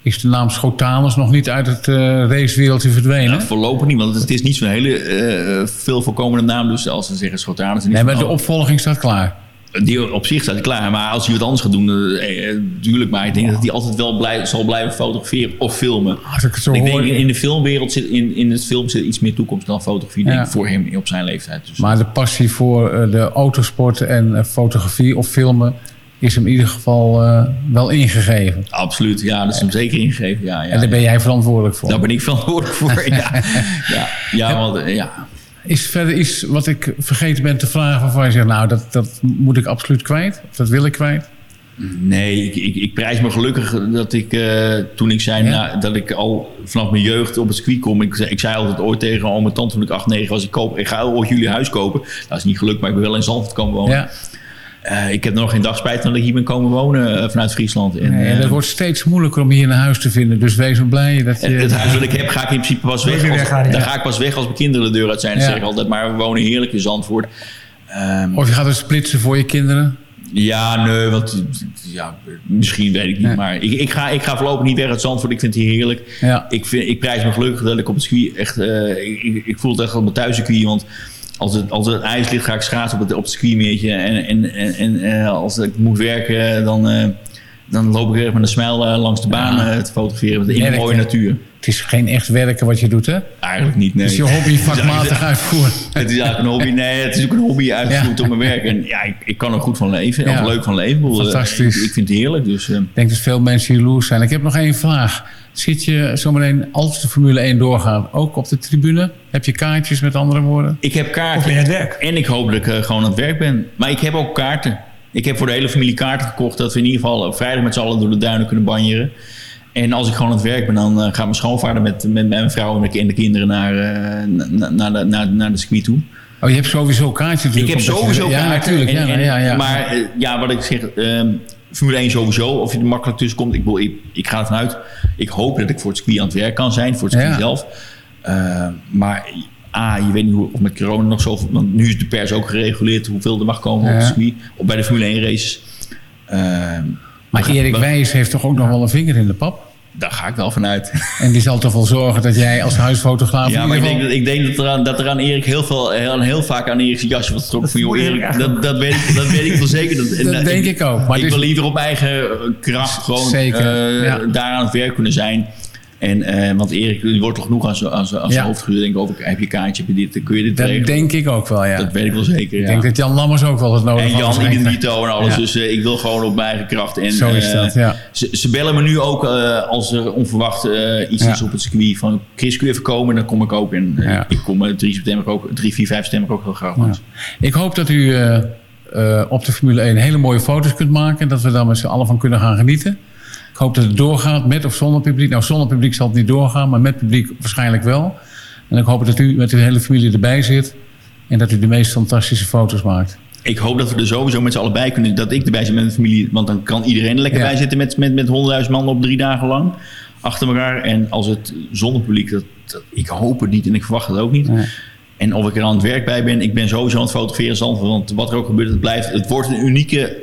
is de naam Schotanus nog niet uit het eh, racewereldje verdwenen. Ja, voorlopig niet, want het is niet zo'n hele eh, veel voorkomende naam. Dus als ze zeggen Schotanus... nee, maar de opvolging staat klaar. Die op zich staat klaar. Maar als hij wat anders gaat doen, eh, eh, tuurlijk. Maar ik denk dat hij altijd wel blij, zal blijven fotograferen of filmen. Als ik het zo ik hoor... denk in de filmwereld zit, in, in het film zit iets meer toekomst dan fotografie. Ja. Denk ik, voor hem op zijn leeftijd. Dus, Maar de passie voor de autosport en fotografie of filmen... is hem in ieder geval eh, wel ingegeven. absoluut, ja, dat is hem zeker ingegeven. Ja, ja, en daar ben jij verantwoordelijk voor. Daar ben ik verantwoordelijk voor. (laughs) ja, ja, ja, want, eh, ja. Is verder iets wat ik vergeten ben te vragen waarvan je zegt... nou, dat, dat moet ik absoluut kwijt. Of dat wil ik kwijt. Nee, ik, ik, ik prijs me gelukkig dat ik eh, toen ik zei nou, dat ik al vanaf mijn jeugd op het circuit kom. Ik, zei- ik zei altijd ooit tegen al mijn tante toen ik 8, 9 was. Ik, koop, ik ga ooit jullie huis kopen. Dat is niet gelukt, maar ik ben wel in Zandvoort komen wonen. Ja. Eh, ik heb nog geen dag spijt van dat ik hier ben komen wonen eh, vanuit Friesland. En, Nee, eh, het wordt steeds moeilijker om hier een huis te vinden. Dus wees maar blij dat je... en het huis wat ik heb, ga ik in principe pas weg. je Als, weggaan, ja. dan ga ik pas weg als mijn kinderen de deur uit zijn. Dat zeg ik altijd. Maar we wonen heerlijk in Zandvoort. Ehm, Of je gaat het splitsen voor je kinderen. Ja, nee, want ja, misschien weet ik niet. Maar ik, ik, ga, ik ga voorlopig niet weg uit Zandvoort. Ik vind het hier heerlijk. Ja. Ik, vind, ik prijs me gelukkig dat ik op het circuit echt... eh, ik, ik- ik voel het echt op mijn thuiscircuit. Want als het, als het ijs ligt, ga ik schaatsen op het, op het circuitmeertje. En, en, en, en eh, als ik moet werken, dan, eh, dan loop ik er met een smile eh, langs de baan Ja. eh, te fotograferen. In de mooie natuur. Het is geen echt werken wat je doet, hè? Eigenlijk niet, nee. Het is je hobby (laughs) vakmatig uitvoeren. (laughs) Het is eigenlijk een hobby. Nee, het is ook een hobby uitgevoerd op mijn werk. En ja, ik, ik kan er goed van leven. Ja. Of leuk van leven. Eh, Fantastisch. Ik, ik vind het heerlijk. Dus... Ik denk dat veel mensen jaloers zijn. Ik heb nog één vraag. Zit je zometeen, als de Formule 1 doorgaat, ook op de tribune? Heb je kaartjes met andere woorden? Ik heb kaarten. Of in het werk. En ik hoop dat ik gewoon aan het werk ben. Maar ik heb ook kaarten. Ik heb voor de hele familie kaarten gekocht... dat we in ieder geval op vrijdag met z'n allen door de duinen kunnen banjeren. En als ik gewoon aan het werk ben... dan eh, gaat mijn schoonvader met, met mijn vrouw en de- en de kinderen... naar, eh, na- naar, de, naar, naar de circuit toe. Oh, je hebt sowieso kaartjes Ik natuurlijk. heb omdat je- sowieso Ja, kaarten. natuurlijk. En- Ja, en- ja, ja. Maar eh, ja, wat ik zeg... ehm, Formule 1 sowieso, of je er makkelijk tussen komt. Ik, bedoel, ik, ik ga ervan uit. Ik hoop dat ik voor het circuit aan het werk kan zijn. Voor het circuit Ja. zelf. Eh, maar A, je weet niet hoe, of met corona nog zoveel... Want nu is de pers ook gereguleerd hoeveel er mag komen op circuit. Of bij de Formule 1 races. Ehm, Maar Erik Wijs heeft toch ook nog wel een vinger in de pap? Daar ga ik wel vanuit. En die zal toch wel zorgen dat jij als huisfotograaf... Ja, in maar ik ieder denk, dat, ik denk dat, er aan, dat er aan Erik heel, veel, heel, heel vaak aan Erik's jasje wordt getrokken. Van, joh, Erik, dat, dat, weet ik, dat weet ik wel zeker. Dat, (laughs) Dat en, denk ik ook, maar ik is- wil liever op eigen eh, kracht gewoon Zeker, eh, ja. daar aan het werk kunnen zijn. En, eh, want Erik, die wordt toch genoeg zijn- aan zijn Ja. hoofd Denk over, heb je kaartje, heb je dit, kun je dit Dat regelen? denk ik ook wel, ja. Dat weet ik wel zeker, ik ja. denk dat Jan Lammers ook wel het nodig En had. Jan. Identito en alles. Ja. Dus eh, ik wil gewoon op mijn eigen kracht. En, Zo is eh, dat, ja. Ze, ze bellen me nu ook als er onverwacht iets is op het circuit. Van Chris, kun je even komen? Dan kom ik ook. En ik kom eh, 3 september ook, 3, 4, 5 september ook heel graag langs. Ik hoop dat u op de Formule 1 hele mooie foto's kunt maken. En dat we daar met z'n allen van kunnen gaan genieten. Ik hoop dat het doorgaat met of zonder publiek. Nou, zonder publiek zal het niet doorgaan, maar met publiek waarschijnlijk wel. En ik hoop dat u met uw hele familie erbij zit. En dat u de meest fantastische foto's maakt. Ik hoop dat we er sowieso met z'n allen bij kunnen. Dat ik erbij zit met mijn familie. Want dan kan iedereen er lekker Ja. bij zitten met, met, met 100.000 man op drie dagen lang. Achter elkaar. En als het zonder publiek, dat, dat- ik hoop het niet en ik verwacht het ook niet. Nee. En of ik er aan het werk bij ben, ik ben sowieso aan het fotograferen Zandvoort. Want wat er ook gebeurt, het blijft. Het wordt een unieke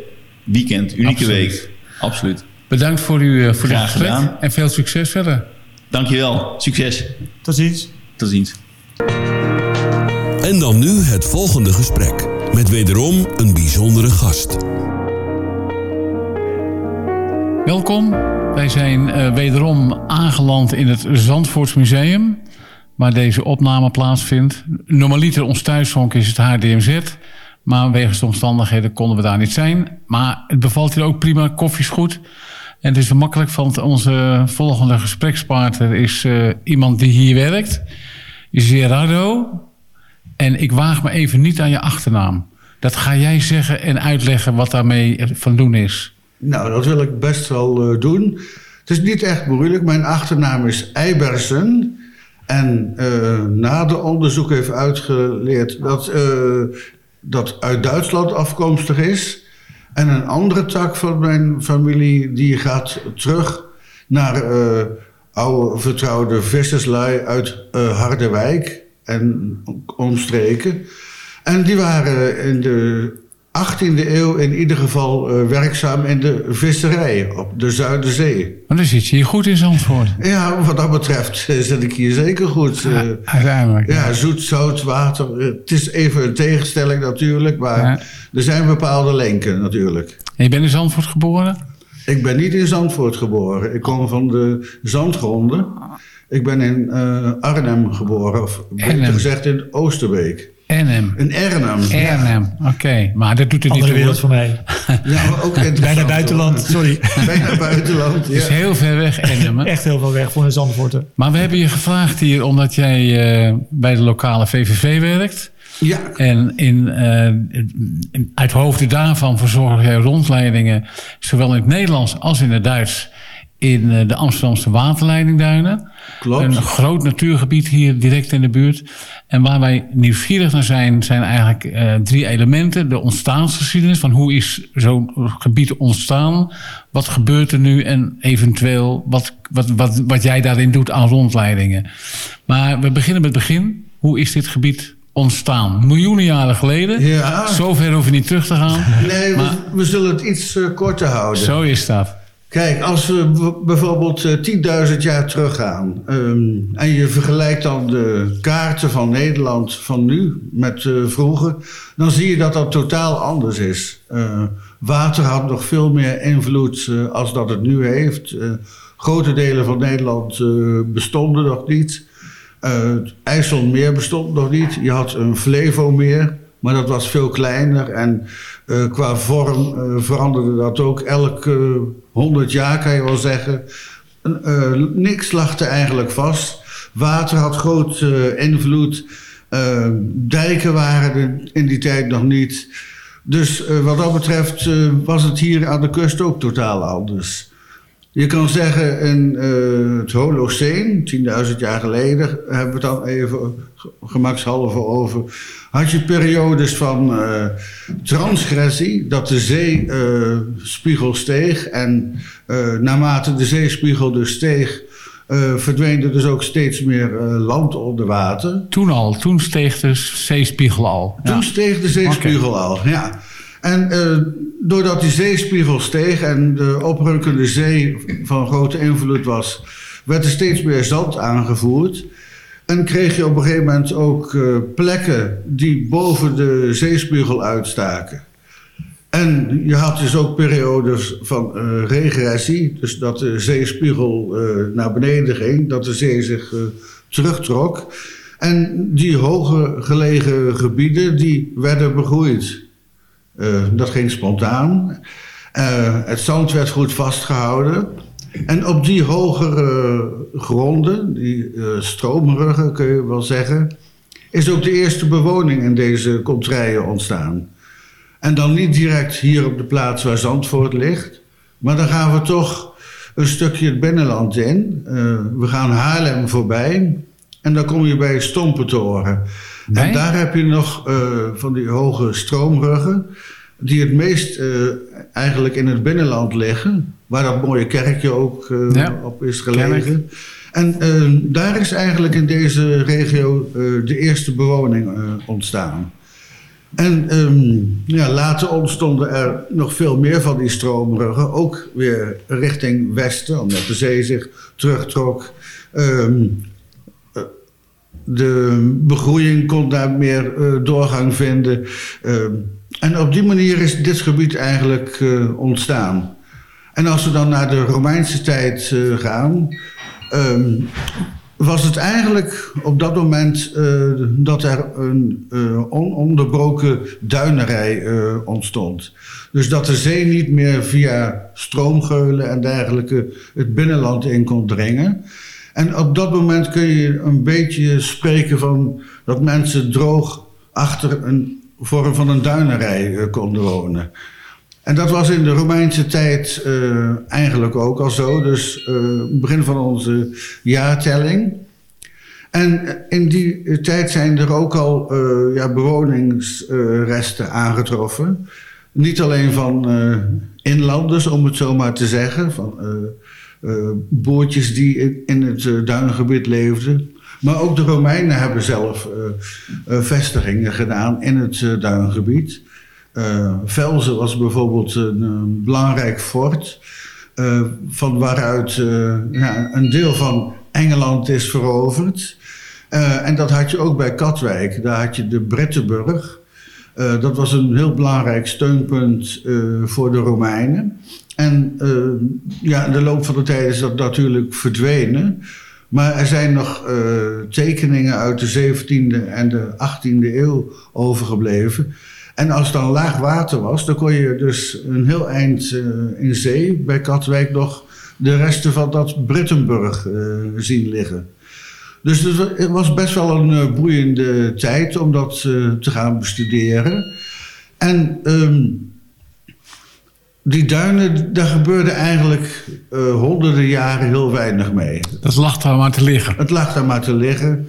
weekend, unieke Absoluut. week. Absoluut. Bedankt voor, uw eh, voor dit gesprek. gedaan. En veel succes verder. Dankjewel. Succes. Tot ziens. Tot ziens. En dan nu het volgende gesprek. Met wederom een bijzondere gast. Welkom. Wij zijn eh, wederom aangeland in het Zandvoorts Museum, waar deze opname plaatsvindt. Normaliter ons thuishonk is het HDMZ, maar wegens de omstandigheden konden we daar niet zijn. Maar het bevalt hier ook prima, koffie is goed. En het is wel makkelijk, want onze volgende gesprekspartner is eh, iemand die hier werkt. Gerardo. En ik waag me even niet aan je achternaam. Dat ga jij zeggen en uitleggen wat daarmee van doen is. Nou, dat wil ik best wel eh, doen. Het is niet echt moeilijk. Mijn achternaam is Eibersen. En eh, na de onderzoek heeft uitgeleerd dat dat uit Duitsland afkomstig is. En een andere tak van mijn familie die gaat terug naar eh, oude vertrouwde visserslui uit eh, Harderwijk en omstreken. En die waren in de 18e eeuw in ieder geval eh, werkzaam in de visserij op de Zuiderzee. Maar dan zit je hier goed in Zandvoort. Ja, wat dat betreft eh, zit ik hier zeker goed. eh. Uiteindelijk. ja, zoet, zout, water. Het is even een tegenstelling natuurlijk, maar Ja. er zijn bepaalde linken natuurlijk. En je bent in Zandvoort geboren? Ik ben niet in Zandvoort geboren. Ik kom van de zandgronden. Ik ben in Arnhem geboren, of beter gezegd in Oosterbeek. Arnhem. In Arnhem. Arnhem, oké. Maar dat doet er niet Andere toe. wereld voor mij. (laughs) Ja, maar ook Bijna buitenland, hoor. sorry. (laughs) Bijna buitenland, Het is ja. heel ver weg, Arnhem. (laughs) Echt heel veel weg voor een Zandvoorter. Maar we hebben je gevraagd hier omdat jij eh, bij de lokale VVV werkt. Ja, En in, eh, in- uit hoofde daarvan verzorg jij rondleidingen, zowel in het Nederlands als in het Duits, in eh, de Amsterdamse waterleidingduinen. Klopt. Een groot natuurgebied hier direct in de buurt. En waar wij nieuwsgierig naar zijn, zijn eigenlijk eh, drie elementen. De ontstaansgeschiedenis, van hoe is zo'n gebied ontstaan? Wat gebeurt er nu? En eventueel wat, wat, wat, wat jij daarin doet aan rondleidingen. Maar we beginnen met het begin. Hoe is dit gebied ontstaan? Miljoenen jaren geleden. Ja. Zover hoef je niet terug te gaan. nee, we, Maar- we zullen het iets eh, korter houden. Zo is dat. Kijk, als we bijvoorbeeld eh, 10.000 jaar teruggaan ehm, en je vergelijkt dan de kaarten van Nederland van nu met eh, vroeger, dan zie je dat dat totaal anders is. Eh, water had nog veel meer invloed eh, als dat het nu heeft. Eh, grote delen van Nederland eh, bestonden nog niet. Eh, het IJsselmeer bestond nog niet. Je had een Flevomeer, maar dat was veel kleiner. En eh, qua vorm eh, veranderde dat ook elke honderd jaar, kan je wel zeggen. Eh, niks lag er eigenlijk vast. Water had groot invloed. Dijken waren er in die tijd nog niet. Dus wat dat betreft was het hier aan de kust ook totaal anders. Je kan zeggen, in het Holoceen, 10.000 jaar geleden, hebben we het dan even gemakshalve over, had je periodes van eh, transgressie, dat de zeespiegel steeg. En eh, naarmate de zeespiegel dus steeg, eh, verdween er dus ook steeds meer eh, land onder water. Toen al, toen steeg de zeespiegel al. Ja. Toen steeg de zeespiegel al, ja. En eh, doordat die zeespiegel steeg en de oprukkende zee van grote invloed was, werd er steeds meer zand aangevoerd. En kreeg je op een gegeven moment ook eh, plekken die boven de zeespiegel uitstaken. En je had dus ook periodes van eh, regressie, dus dat de zeespiegel eh, naar beneden ging, dat de zee zich terugtrok. En die hoger gelegen gebieden, die werden begroeid. Dat ging spontaan. Het zand werd goed vastgehouden. En op die hogere gronden, die stroomruggen kun je wel zeggen, is ook de eerste bewoning in deze contraien ontstaan. En dan niet direct hier op de plaats waar Zandvoort ligt, maar dan gaan we toch een stukje het binnenland in. Eh, we gaan Haarlem voorbij en dan kom je bij Stompentoren. En daar heb je nog eh, van die hoge stroomruggen, die het meest eh, eigenlijk in het binnenland liggen, waar dat mooie kerkje ook eh, Ja, op is gelegen. En eh, daar is eigenlijk in deze regio de eerste bewoning ontstaan. En ehm, ja, later ontstonden er nog veel meer van die stroomruggen, ook weer richting westen, omdat de zee zich terugtrok. Ehm, eh, de begroeiing kon daar meer doorgang vinden. Ehm, en op die manier is dit gebied eigenlijk eh, ontstaan. En als we dan naar de Romeinse tijd eh, gaan, ehm, was het eigenlijk op dat moment eh, dat er een ononderbroken duinerij ontstond. Dus dat de zee niet meer via stroomgeulen en dergelijke het binnenland in kon dringen. En op dat moment kun je een beetje spreken van dat mensen droog achter een vorm van een duinerij eh, konden wonen. En dat was in de Romeinse tijd eh, eigenlijk ook al zo. Dus het begin van onze jaartelling. En in die tijd zijn er ook al eh, ja, bewoningsresten aangetroffen. Niet alleen van inlanders, om het zo maar te zeggen. Van boertjes die in, het duingebied leefden. Maar ook de Romeinen hebben zelf eh, eh, vestigingen gedaan in het eh, duingebied. Velzen was bijvoorbeeld een, belangrijk fort. van waaruit ja, een deel van Engeland is veroverd. En dat had je ook bij Katwijk. Daar had je de Brettenburg. Dat was een heel belangrijk steunpunt voor de Romeinen. En ja, in de loop van de tijd is dat natuurlijk verdwenen. Maar er zijn nog uh, tekeningen uit de 17e en de 18e eeuw overgebleven. En als het dan laag water was, dan kon je dus een heel eind uh, in zee bij Katwijk nog de resten van dat Brittenburg uh, zien liggen. Dus het was best wel een boeiende tijd om dat te gaan bestuderen. En um, die duinen, daar gebeurde eigenlijk uh, honderden jaren heel weinig mee. Dat lag daar maar te liggen. Het lag daar maar te liggen.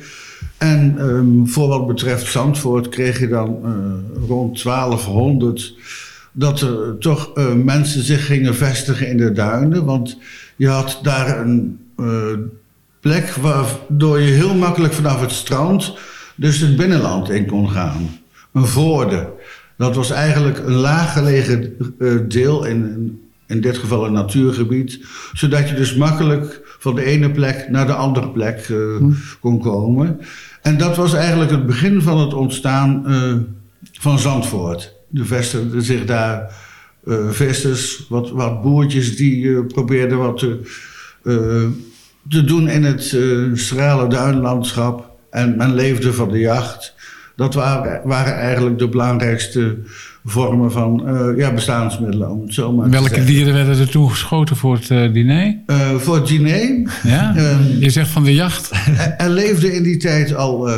En um, voor wat betreft Zandvoort kreeg je dan uh, rond 1200 dat er toch uh, mensen zich gingen vestigen in de duinen. Want je had daar een plek waardoor je heel makkelijk vanaf het strand dus het binnenland in kon gaan. Een voorde. Dat was eigenlijk een laaggelegen uh, deel, in, in dit geval een natuurgebied, zodat je dus makkelijk van de ene plek naar de andere plek uh, kon komen. En dat was eigenlijk het begin van het ontstaan uh, van Zandvoort. Er vestigden zich daar vesters, wat, wat boertjes die probeerden wat te, te doen in het schrale duinlandschap. En men leefde van de jacht. Dat waren, waren eigenlijk de belangrijkste vormen van uh, ja, bestaansmiddelen. Om het zo maar Welke dieren werden er toen geschoten voor het uh, diner? Uh, voor het diner? Ja? Je zegt van de jacht? Er, er leefden in die tijd al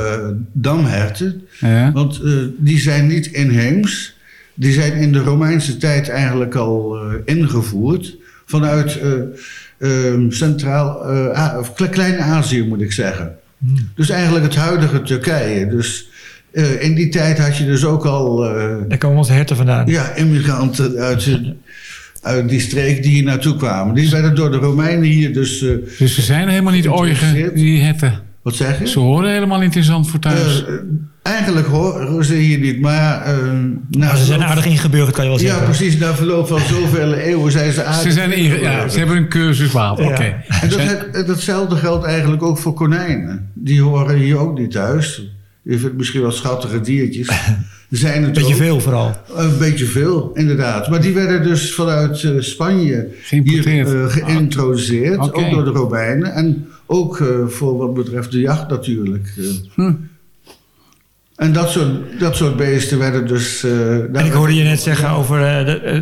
damherten. Ja. Want die zijn niet inheems. Die zijn in de Romeinse tijd eigenlijk al ingevoerd. Vanuit ehm, Centraal, of Klein-Azië moet ik zeggen. Hmm. Dus eigenlijk het huidige Turkije. Dus uh, in die tijd had je dus ook al... Uh, Daar komen onze herten vandaan. Ja, immigranten uit, uit die streek die hier naartoe kwamen. Die werden door de Romeinen hier dus... Uh, dus ze zijn helemaal niet oigen, die herten? Wat zeg je? Ze horen helemaal niet in Zandvoort thuis? eigenlijk horen ze hier niet, maar... nou, ze zijn aardig ingeburgerd, kan je wel zeggen. Ja, precies. Na verloop van zoveel (laughs) eeuwen zijn ze aardig Ze, zijn ja, ze hebben een cursus ja. oké. En dat, datzelfde geldt eigenlijk ook voor konijnen. Die horen hier ook niet thuis. Je vindt misschien wel schattige diertjes. (laughs) Zijn het beetje ook. veel vooral. Een beetje veel, inderdaad. Maar die werden dus vanuit uh, Spanje hier uh, geïntroduceerd. Okay. Ook door de Romeinen. En ook uh, voor wat betreft de jacht natuurlijk. Hm. En dat soort, dat soort beesten werden dus... en ik hoorde je net zeggen over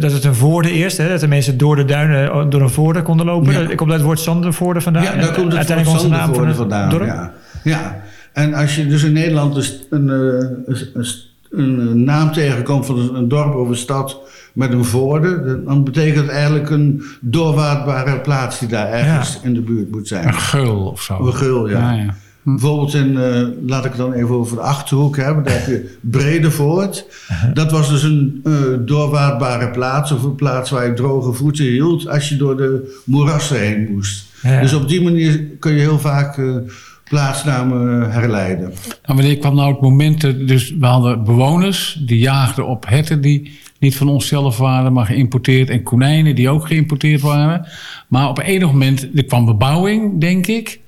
dat het een voorde eerst. Hè, dat de mensen door de duinen, door een voorde konden lopen. Ja. Komt dat het woord Zandervoorde vandaan? Ja, daar komt het woord Zandervoorde vandaan. Dorp? Ja. ja. En als je dus in Nederland dus een, een, een, een naam tegenkomt van een dorp of een stad met een voorde, dan betekent het eigenlijk een doorwaardbare plaats die daar ergens in de buurt moet zijn. Een geul of zo. Een geul, ja. ja, ja. Hm. Bijvoorbeeld in, uh, laat ik het dan even over de Achterhoek hebben, daar heb je Bredevoort. Dat was dus een uh, doorwaardbare plaats of een plaats waar je droge voeten hield als je door de moerassen heen moest. Dus op die manier kun je heel vaak... Uh, plaatsnamen herleiden. Nou, wanneer kwam nou het moment, dus we hadden bewoners die jaagden op herten die niet van onszelf waren, maar geïmporteerd. En konijnen die ook geïmporteerd waren. Maar op enig moment, er kwam bebouwing, denk ik.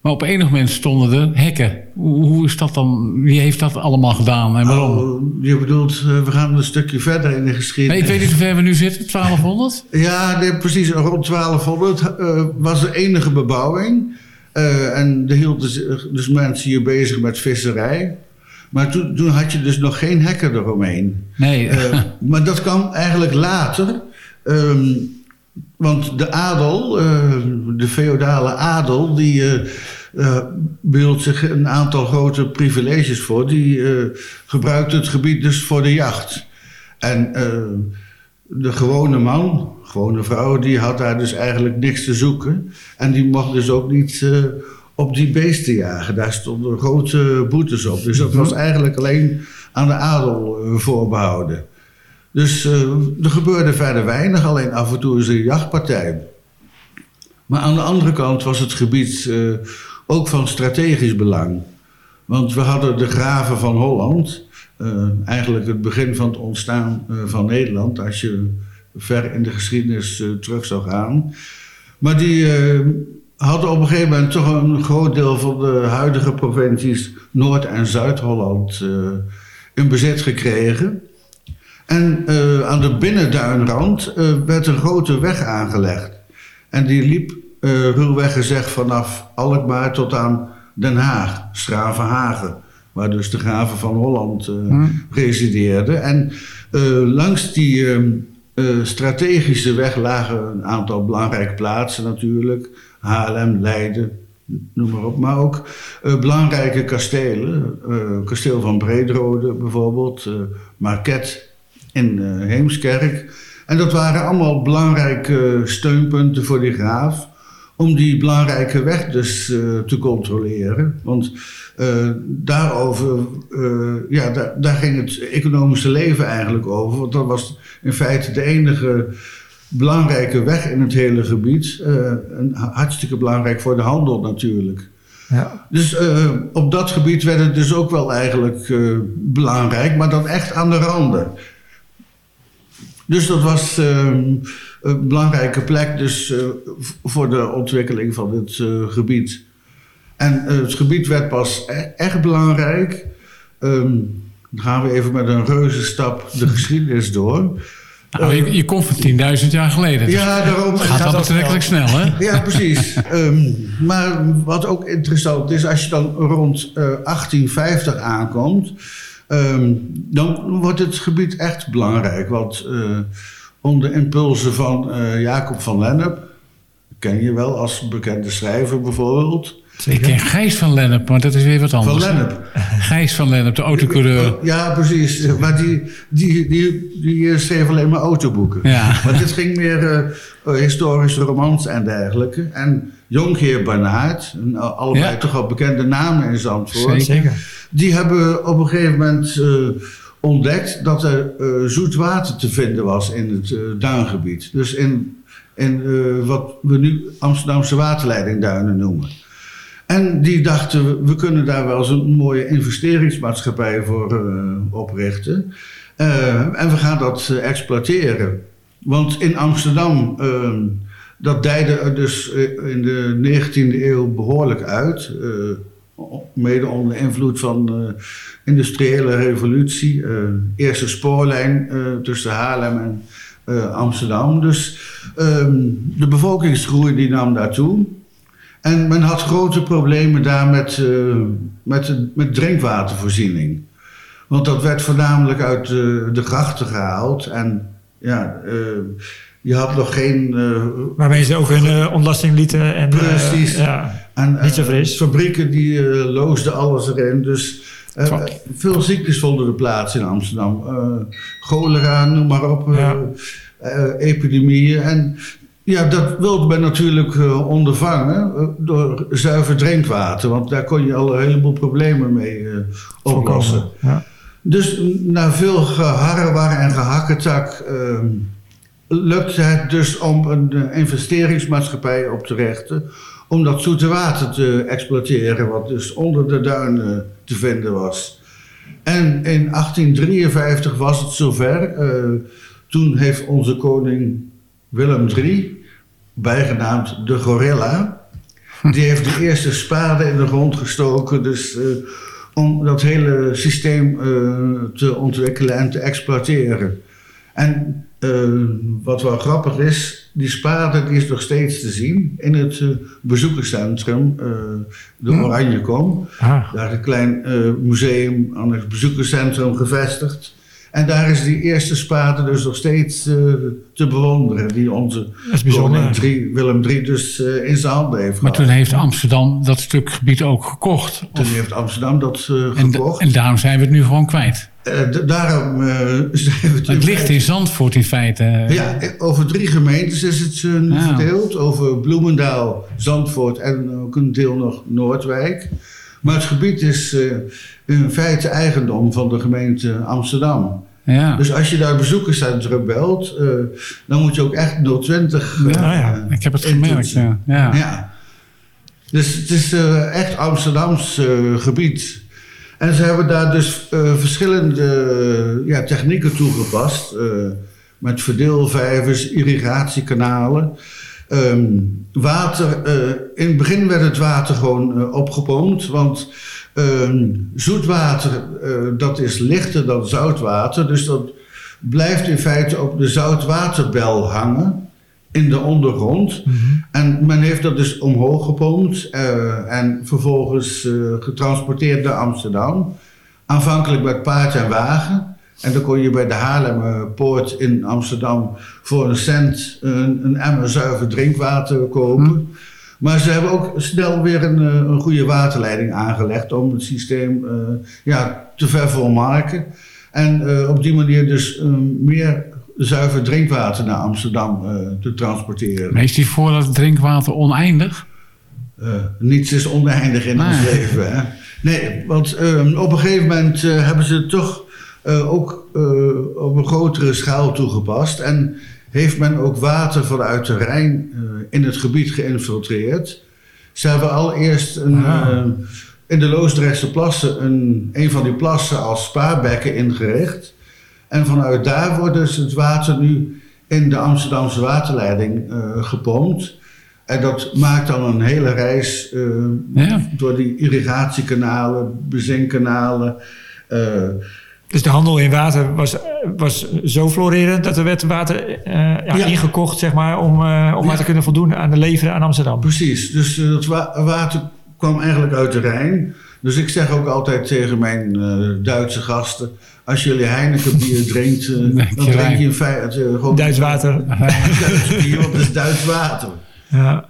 Maar op enig moment stonden er hekken. Hoe is dat dan? Wie heeft dat allemaal gedaan en waarom? Oh, je bedoelt, eh, we gaan een stukje verder in de geschiedenis. Nee, ik weet niet hoe ver we nu zitten, 1200? ja, nee, precies. Rond 1200 uh, was er enige bebouwing. Uh, en er hielden dus mensen hier bezig met visserij. Maar toen, toen had je dus nog geen hekken eromheen. Nee. Uh, (laughs) maar dat kwam eigenlijk later. Um, want de adel, uh, de feodale adel, die behield zich een aantal grote privileges voor. Die gebruikte het gebied dus voor de jacht. En de gewone man, gewone vrouw, die had daar dus eigenlijk niks te zoeken. En die mocht dus ook niet uh, op die beesten jagen. Daar stonden grote boetes op. Dus dat was eigenlijk alleen aan de adel uh, voorbehouden. Dus uh, er gebeurde verder weinig, alleen af en toe is een jachtpartij. Maar aan de andere kant was het gebied ook van strategisch belang. Want we hadden de graven van Holland, eigenlijk het begin van het ontstaan van Nederland, als je ver in de geschiedenis uh, terug zou gaan. Maar die hadden op een gegeven moment toch een groot deel van de huidige provincies Noord- en Zuid-Holland in bezit gekregen. En aan de binnenduinrand werd een grote weg aangelegd. En die liep uh, ruwweg gezegd vanaf Alkmaar tot aan Den Haag, Schravenhagen. Waar dus de graven van Holland uh, resideerden. En langs die strategische weg lagen een aantal belangrijke plaatsen natuurlijk. Haarlem, Leiden, noem maar op. Maar ook belangrijke kastelen. kasteel van Brederode bijvoorbeeld. Market in Heemskerk. En dat waren allemaal belangrijke steunpunten voor die graaf. Om die belangrijke weg dus uh, te controleren. Want uh, daarover, uh, ja, daar, daar, ging het economische leven eigenlijk over. Want dat was in feite de enige belangrijke weg in het hele gebied. en hartstikke belangrijk voor de handel natuurlijk. Ja. Dus op dat gebied werd het dus ook wel eigenlijk belangrijk, maar dan echt aan de randen. Dus dat was ehm, een belangrijke plek dus, eh, voor de ontwikkeling van het uh, gebied. En uh, het gebied werd pas e echt belangrijk. Um, dan gaan we even met een reuze stap de (laughs) geschiedenis door. Nou, je, je komt van 10.000 jaar geleden. Dus ja, daarom gaat, gaat dat betrekkelijk snel, hè? Ja, precies. um, (laughs) maar wat ook interessant is, als je dan rond 1850 aankomt Ehm, dan wordt het gebied echt belangrijk. Want uh, onder impulsen van uh, Jacob van Lennep, ken je wel als bekende schrijver bijvoorbeeld. Ik ken Gijs van Lennep, maar dat is weer wat anders. Van Lennep. (laughs) Gijs van Lennep, de autocoureur. Ja, precies. Maar die, die, die, die schreef alleen maar autoboeken. Ja. (laughs) Maar dit ging meer uh, historische romans en dergelijke. En Jonkheer Barnaert, allebei toch al bekende namen in Zandvoort. Zeker die hebben op een gegeven moment uh, ontdekt dat er uh, zoet water te vinden was in het uh, duingebied. Dus in, in wat we nu Amsterdamse waterleidingduinen noemen. En die dachten, we kunnen daar wel eens een mooie investeringsmaatschappij voor oprichten. en we gaan dat exploiteren. Want in Amsterdam, dat dijde dus in de 19e eeuw behoorlijk uit mede onder invloed van de industriële revolutie. Uh, eerste spoorlijn uh, tussen Haarlem en uh, Amsterdam. Dus um, de bevolkingsgroei die nam daartoe. En men had grote problemen daar met, met, met drinkwatervoorziening. Want dat werd voornamelijk uit de grachten gehaald. En ja, je had nog geen... Waarmee ze ook hun ontlasting lieten. En, precies. ja. En, Niet zo fris. fabrieken die loosden alles erin. Dus uh, veel ziektes vonden er plaats in Amsterdam. Uh, cholera, noem maar op. Ja. epidemieën. En ja, dat wilde men natuurlijk ondervangen door zuiver drinkwater. Want daar kon je al een heleboel problemen mee oplossen. Ja. Dus na veel geharrewar en gehakketak ehm, lukte het dus om een investeringsmaatschappij op te richten om dat zoete water te exploiteren, wat dus onder de duinen te vinden was. En in 1853 was het zover. Uh, toen heeft onze koning Willem III, bijgenaamd de Gorilla, die heeft de eerste spade in de grond gestoken. Dus uh, om dat hele systeem te ontwikkelen en te exploiteren. En wat wel grappig is, die spade die is nog steeds te zien in het uh, bezoekerscentrum, uh, de hm. Oranjekom. Ah. Daar is een klein museum aan het bezoekerscentrum gevestigd. En daar is die eerste spade dus nog steeds te bewonderen. Die onze koning Willem III dus in zijn handen heeft Maar toen heeft Amsterdam dat stuk gebied ook gekocht. Toen heeft Amsterdam dat gekocht. En, en daarom zijn we het nu gewoon kwijt. Uh, daarom uh, zijn we Het ligt in Zandvoort in feite. Ja, over drie gemeentes is het uh, verdeeld. Over Bloemendaal, Zandvoort en ook een deel nog Noordwijk. Maar het gebied is in feite eigendom van de gemeente Amsterdam. Ja. Dus als je daar bezoekerscentrum belt, dan moet je ook echt 020. Ja, ja. ik heb het gemerkt. Ja. Ja. ja. Dus het is echt Amsterdams gebied. En ze hebben daar dus uh, verschillende ja, technieken toegepast. Uh, met verdeelvijvers, irrigatiekanalen. Um, water, uh, in het begin werd het water gewoon opgepompt. Want um, zoetwater dat is lichter dan zoutwater. Dus dat blijft in feite op de zoutwaterbel hangen. In de ondergrond. En men heeft dat dus omhoog gepompt eh, en vervolgens eh, getransporteerd naar Amsterdam. Aanvankelijk met paard en wagen. En dan kon je bij de Haarlemmerpoort in Amsterdam voor een cent een, een emmer zuiver drinkwater kopen. Maar ze hebben ook snel weer een, eh, een goede waterleiding aangelegd om het systeem ja, te vervolmaken. En op die manier dus meer zuiver drinkwater naar Amsterdam eh, te transporteren. Maar is die voor dat drinkwater oneindig? Eh, niets is oneindig in ons Nee. leven. Hè? Nee, want eh, op een gegeven moment eh, hebben ze het toch ook op een grotere schaal toegepast. En heeft men ook water vanuit de Rijn in het gebied geïnfiltreerd. Ze hebben allereerst een, Ah. eh, in de Loosdrechtse plassen een, een van die plassen als spaarbekken ingericht. En vanuit daar wordt dus het water nu in de Amsterdamse waterleiding eh, gepompt. En dat maakt dan een hele reis eh, Ja. door die irrigatiekanalen, bezinkkanalen. eh, Dus de handel in water was, was zo florerend dat er werd water eh, ja, Ja. ingekocht, zeg maar, om, eh, om maar te kunnen voldoen aan de leveren aan Amsterdam. precies, dus dat wa- water kwam eigenlijk uit de Rijn. Dus ik zeg ook altijd tegen mijn eh, Duitse gasten... als jullie Heineken bier drinkt, eh, dan drink je in feite eh, gewoon Duits water. Duits bier, want het is Duits water. Ja.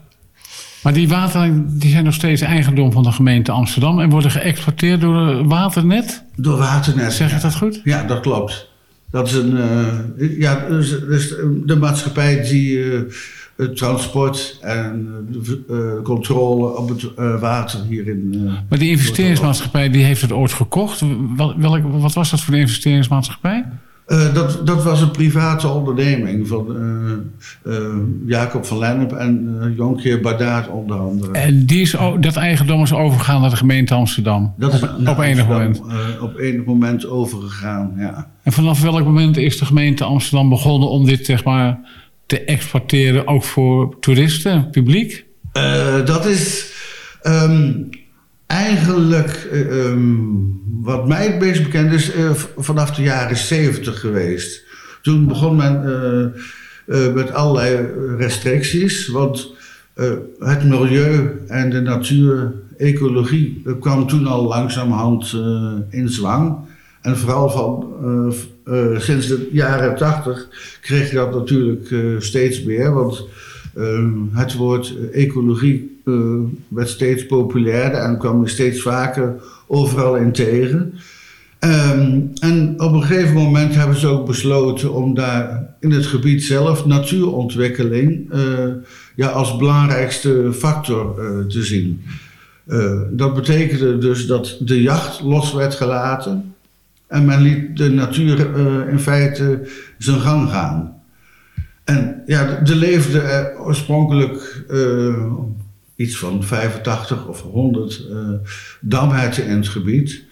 Maar die wateren die zijn nog steeds eigendom van de gemeente Amsterdam en worden geëxporteerd door het waternet. Door waternet. Zeg ik dat goed? Ja, dat klopt. Dat is een, eh, ja, dus, dus de maatschappij die eh, het transport en de eh, controle op het eh, water hier in. eh, Maar die investeringsmaatschappij die heeft het ooit gekocht. Wat, welk, wat was dat voor een investeringsmaatschappij? eh, dat, dat was een private onderneming van eh, eh, Jacob van Lennep en eh Jonkheer Bardaert onder andere. En die is, dat eigendom is overgegaan naar de gemeente Amsterdam. dat is op, op enig moment. eh, op enig moment overgegaan, ja. En vanaf welk moment is de gemeente Amsterdam begonnen om dit zeg maar, te exporteren, ook voor toeristen, publiek? Eh, dat is ehm, eigenlijk, eh, ehm, wat mij het meest bekend is, eh, vanaf de jaren zeventig geweest. Toen begon men met allerlei restricties, want het milieu en de natuur, ecologie, kwam toen al langzamerhand in zwang. En vooral van, eh, eh, sinds de jaren tachtig kreeg je dat natuurlijk eh, steeds meer, want eh, het woord ecologie werd steeds populairder en kwam er steeds vaker overal in tegen. Ehm, en op een gegeven moment hebben ze ook besloten om daar in het gebied zelf natuurontwikkeling ja, als belangrijkste factor te zien. Dat betekende dus dat de jacht los werd gelaten en men liet de natuur eh, in feite zijn gang gaan. En ja, er leefde oorspronkelijk eh, iets van 85 of 100 eh damherten in het gebied.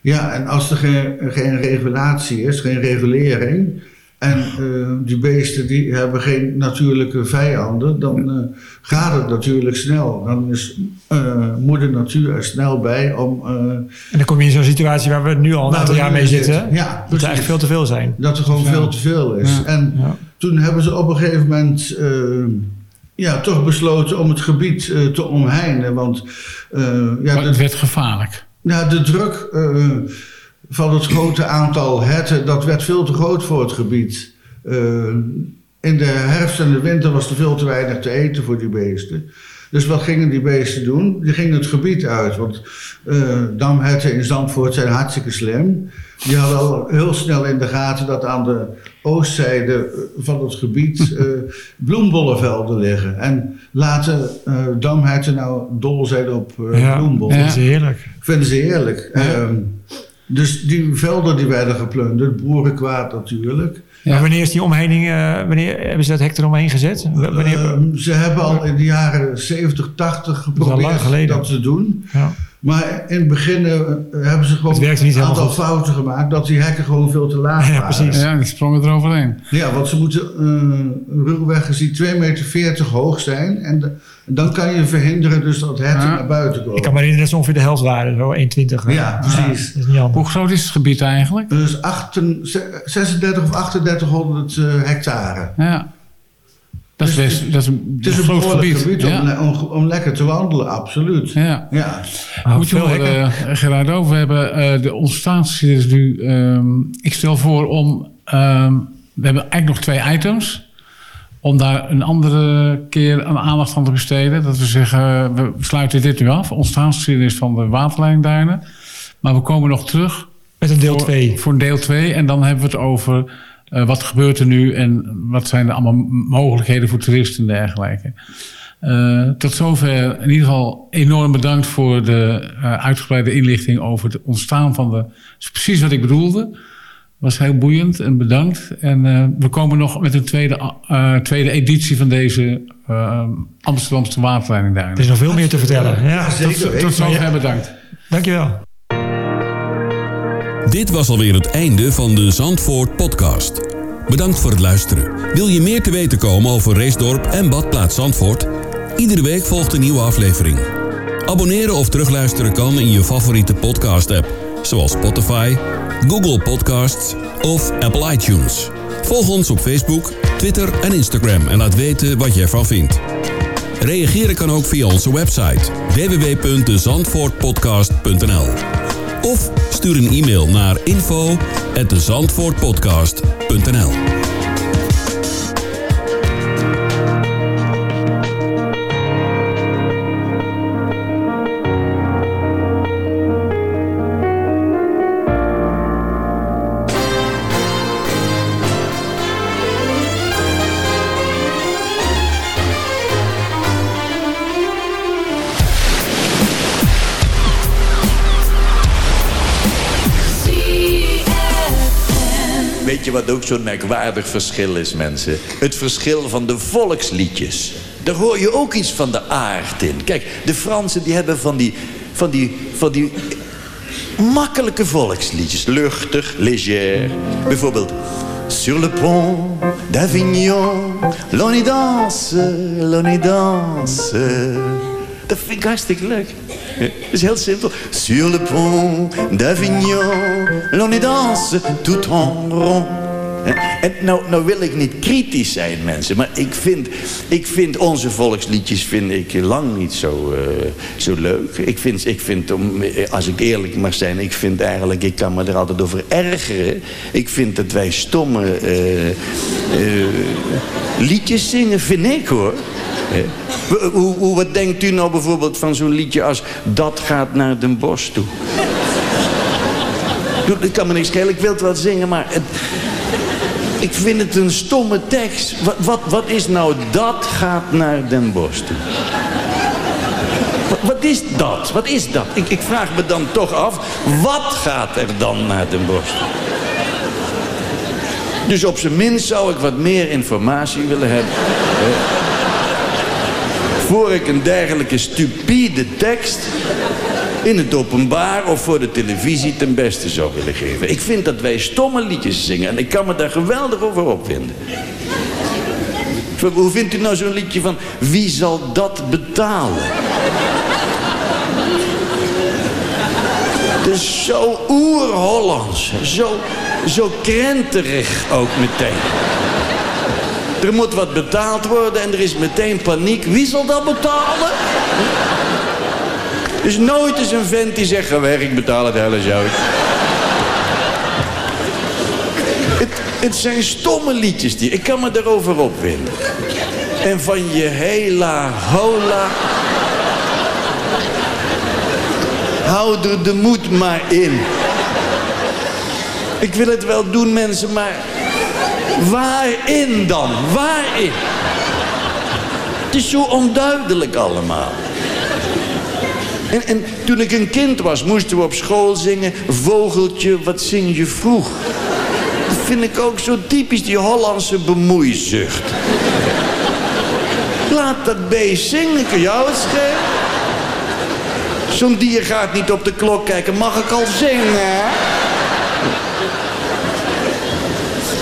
Ja, en als er geen, geen regulatie is, geen regulering, en eh, die beesten die hebben geen natuurlijke vijanden, dan eh, gaat het natuurlijk snel. Dan is eh, moeder natuur er snel bij om... eh, En dan kom je in zo'n situatie waar we nu al een aantal jaar mee zitten. zitten. Ja, Dat er eigenlijk veel te veel zijn. Dat er gewoon veel te veel is. Ja. En Ja. toen hebben ze op een gegeven moment eh, ja, toch besloten om het gebied eh, te omheinen. Want eh, ja, het werd gevaarlijk. ja, de druk eh, van het grote aantal herten, dat werd veel te groot voor het gebied. Eh, in de herfst en de winter was er veel te weinig te eten voor die beesten. Dus wat gingen die beesten doen? Die gingen het gebied uit. Want eh, damherten in Zandvoort zijn hartstikke slim. Die hadden al heel snel in de gaten dat aan de oostzijde eh, van het gebied eh (laughs) bloembollenvelden liggen. En laten damherten nou dol zijn op eh Ja, bloembollen. dat is heerlijk. Vinden ze heerlijk. Ehm, dus die velden die werden geplunderd, boerenkwaad natuurlijk. Ja. Maar wanneer is die omheining, eh, wanneer hebben ze dat hek eromheen gezet? Wanneer, Ehm, ze hebben al in de jaren 70, 80 is al geprobeerd geleden. dat te doen. ja. Maar in het begin eh, hebben ze gewoon Het een aantal goed. fouten gemaakt dat die hekken gewoon veel te laag Ja, waren. precies. Ja, die sprongen eroverheen. Ja, want ze moeten uh, ruwweg gezien 2,40 meter hoog zijn. En de- dan kan je verhinderen dus dat herten Ja. naar buiten komen. Ik kan me herinneren dat ze ongeveer de helft waren, zo 1,20. Ja, precies. dat is niet handig. Hoe groot is het gebied eigenlijk? Dus 38 36 of 3800 eh, hectare. Ja. Dat is, best, dat is een, Het is een groot gebied. gebied, ja. om, om, om lekker te wandelen, absoluut. Ja. Ja. Moet je veel horen, uh, Gerardo, we hebben uh, de ontstaansgeschiedenis nu... Um, ik stel voor om... Um, we hebben eigenlijk nog twee items. Om daar een andere keer een aandacht aan te besteden. Dat we zeggen, we sluiten dit nu af. Ontstaansgeschiedenis van de waterlijnduinen. Maar we komen nog terug. Met een deel 2. Voor, voor, een deel 2. En dan hebben we het over uh, wat gebeurt er nu. En wat zijn er allemaal mogelijkheden voor toeristen en dergelijke. Uh, tot zover in ieder geval enorm bedankt voor de uh, uitgebreide inlichting over het ontstaan van de... Dat is precies wat ik bedoelde. was heel boeiend en bedankt. En we komen nog met een tweede, tweede editie van deze Amsterdamse waterleiding daar. Er is nog veel meer te vertellen. Ja, tot, tot zover bedankt. Dankjewel. Dit was alweer het einde van de Zandvoort podcast. Bedankt voor het luisteren. Wil je meer te weten komen over Reesdorp en Badplaats Zandvoort? Iedere week volgt een nieuwe aflevering. Abonneren of terugluisteren kan in je favoriete podcast-app, zoals Spotify, Google Podcasts of Apple iTunes. Volg ons op Facebook, Twitter en Instagram en laat weten wat je ervan vindt. Reageren kan ook via onze website www.zandvoortpodcast.nl of stuur een e-mail naar info@zandvoortpodcast.nl. Zo'n merkwaardig verschil is, mensen? Het verschil van de volksliedjes. Daar hoor je ook iets van de aard in. Kijk, de Fransen die hebben van die, van die, van die makkelijke volksliedjes. Luchtig, léger. Bijvoorbeeld... Sur le pont d'Avignon, l'on y danse, l'on y danse. Dat vind ik hartstikke leuk. Dat is heel simpel. Sur le pont d'Avignon, l'on y danse tout en rond. En nou, nou wil ik niet kritisch zijn, mensen. Maar ik vind, ik vind onze volksliedjes vind ik lang niet zo, uh, zo leuk. Ik vind, ik vind, om, als ik eerlijk mag zijn... ik vind eigenlijk, ik kan me er altijd over ergeren. Ik vind dat wij stomme uh, liedjes zingen, vind ik hoor. Hoe, hoe, wat denkt u nou bijvoorbeeld van zo'n liedje als... Dat gaat naar Den Bosch toe? Ik kan me niks schelen, ik wil het wel zingen, maar... Het, ik vind het een stomme tekst. Wat, wat, wat is nou dat gaat naar Den Bosch? Wat, is dat? Wat is dat? Ik, ik vraag me dan toch af, wat gaat er dan naar Den Bosch? Dus op zijn minst zou ik wat meer informatie willen hebben. voor ik een dergelijke stupide tekst in het openbaar of voor de televisie ten beste zou willen geven. Ik vind dat wij stomme liedjes zingen en ik kan me daar geweldig over opvinden. Hoe vindt u nou zo'n liedje van wie zal dat betalen? Dus zo oer-Hollands, zo, zo krenterig ook meteen. Er moet wat betaald worden en er is meteen paniek. Wie zal dat betalen? Dus nooit is een vent die zegt, ga weg, ik betaal het hele zo. het, het zijn stomme liedjes die, ik kan me erover opwinden. En van je hela hola. Hou er de moed maar in. Ik wil het wel doen, mensen, maar waarin dan? Waarin? Het is zo onduidelijk allemaal. En, en, toen ik een kind was, moesten we op school zingen... Vogeltje, wat zing je vroeg? Dat vind ik ook zo typisch, die Hollandse bemoeizucht. Laat dat beest zingen, kun jou het schelen? Zo'n dier gaat niet op de klok kijken, mag ik al zingen?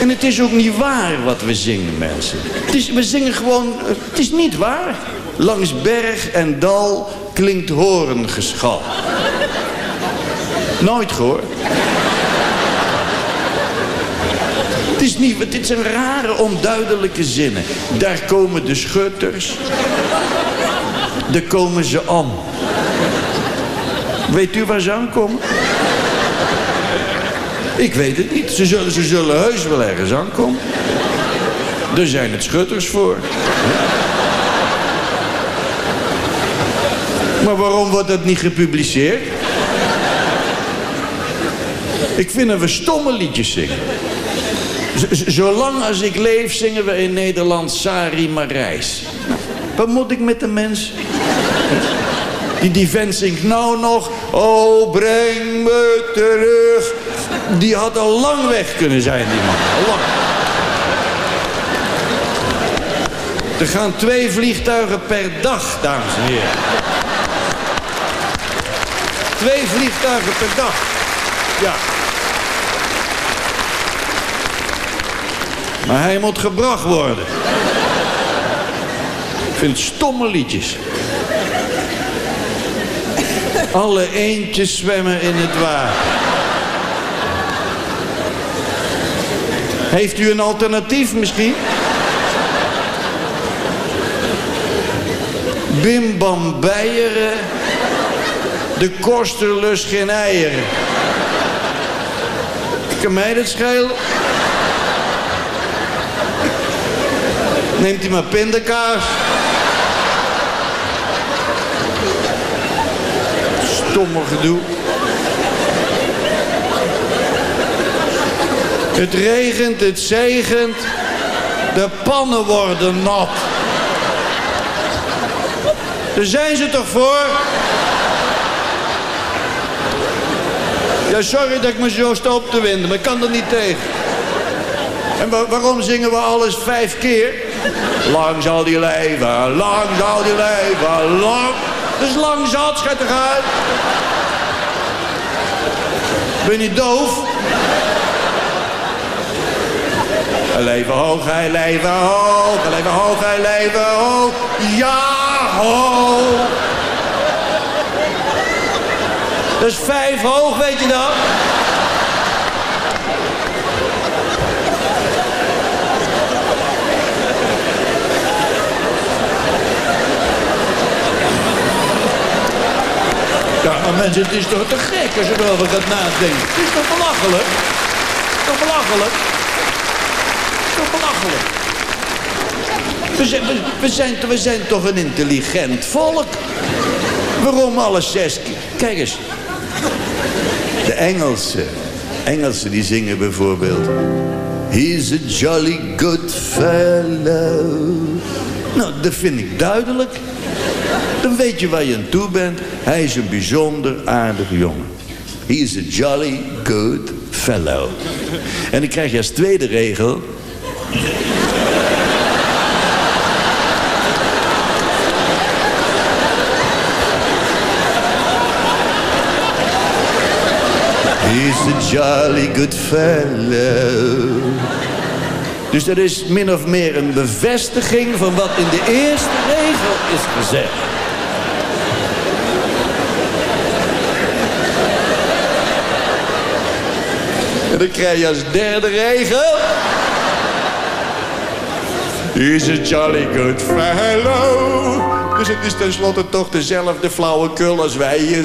En het is ook niet waar wat we zingen, mensen. Het is, we zingen gewoon, het is niet waar. Langs berg en dal klinkt horengeschal. Nooit gehoord. Het is niet, dit zijn rare, onduidelijke zinnen. Daar komen de schutters. Daar komen ze aan. Weet u waar ze aankomen? Ik weet het niet. Ze zullen, ze zullen heus wel ergens aankomen. Er zijn het schutters voor. Maar waarom wordt dat niet gepubliceerd? Ik vind dat we stomme liedjes zingen. zolang als ik leef zingen we in Nederland Sari Marijs. Wat moet ik met de mens? Die, die vent zingt nou nog, oh breng me terug. Die had al lang weg kunnen zijn, die man. Lang. Er gaan twee vliegtuigen per dag, dames en heren. Twee vliegtuigen per dag. Ja. Maar hij moet gebracht worden. Ik vind stomme liedjes. Alle eentjes zwemmen in het water. Heeft u een alternatief misschien? Bim Bam Beieren. De koster lust geen eieren. Kan mij dat schelen? Neemt u maar pindakaas. Stomme gedoe. Het regent, het zegent. De pannen worden nat. Daar zijn ze toch voor? Ja, sorry dat ik me zo sta op te winden, maar ik kan er niet tegen. En waarom zingen we alles vijf keer? Lang zal die leven, lang zal die leven, lang. Dus lang zat, schat eruit. Ben je doof? Leven hoog, hij leven hoog, leven hoog, hij leven hoog. Ja, hoog. Dat is vijf hoog, weet je dat? Ja, maar mensen, het is toch te gek als je erover gaat nadenken. Het is toch belachelijk? Het is toch belachelijk? Het is toch belachelijk? We zijn, we, zijn, we zijn toch een intelligent volk? Waarom alle zes keer? Kijk eens. Engelsen. Engelsen die zingen bijvoorbeeld... He's a jolly good fellow. Nou, dat vind ik duidelijk. Dan weet je waar je aan toe bent. Hij is een bijzonder aardige jongen. He is a jolly good fellow. En dan krijg je als tweede regel... He's a jolly good fellow. Dus dat is min of meer een bevestiging van wat in de eerste regel is gezegd. En dan krijg je als derde regel... He's a jolly good fellow. Dus het is tenslotte toch dezelfde flauwekul als wij.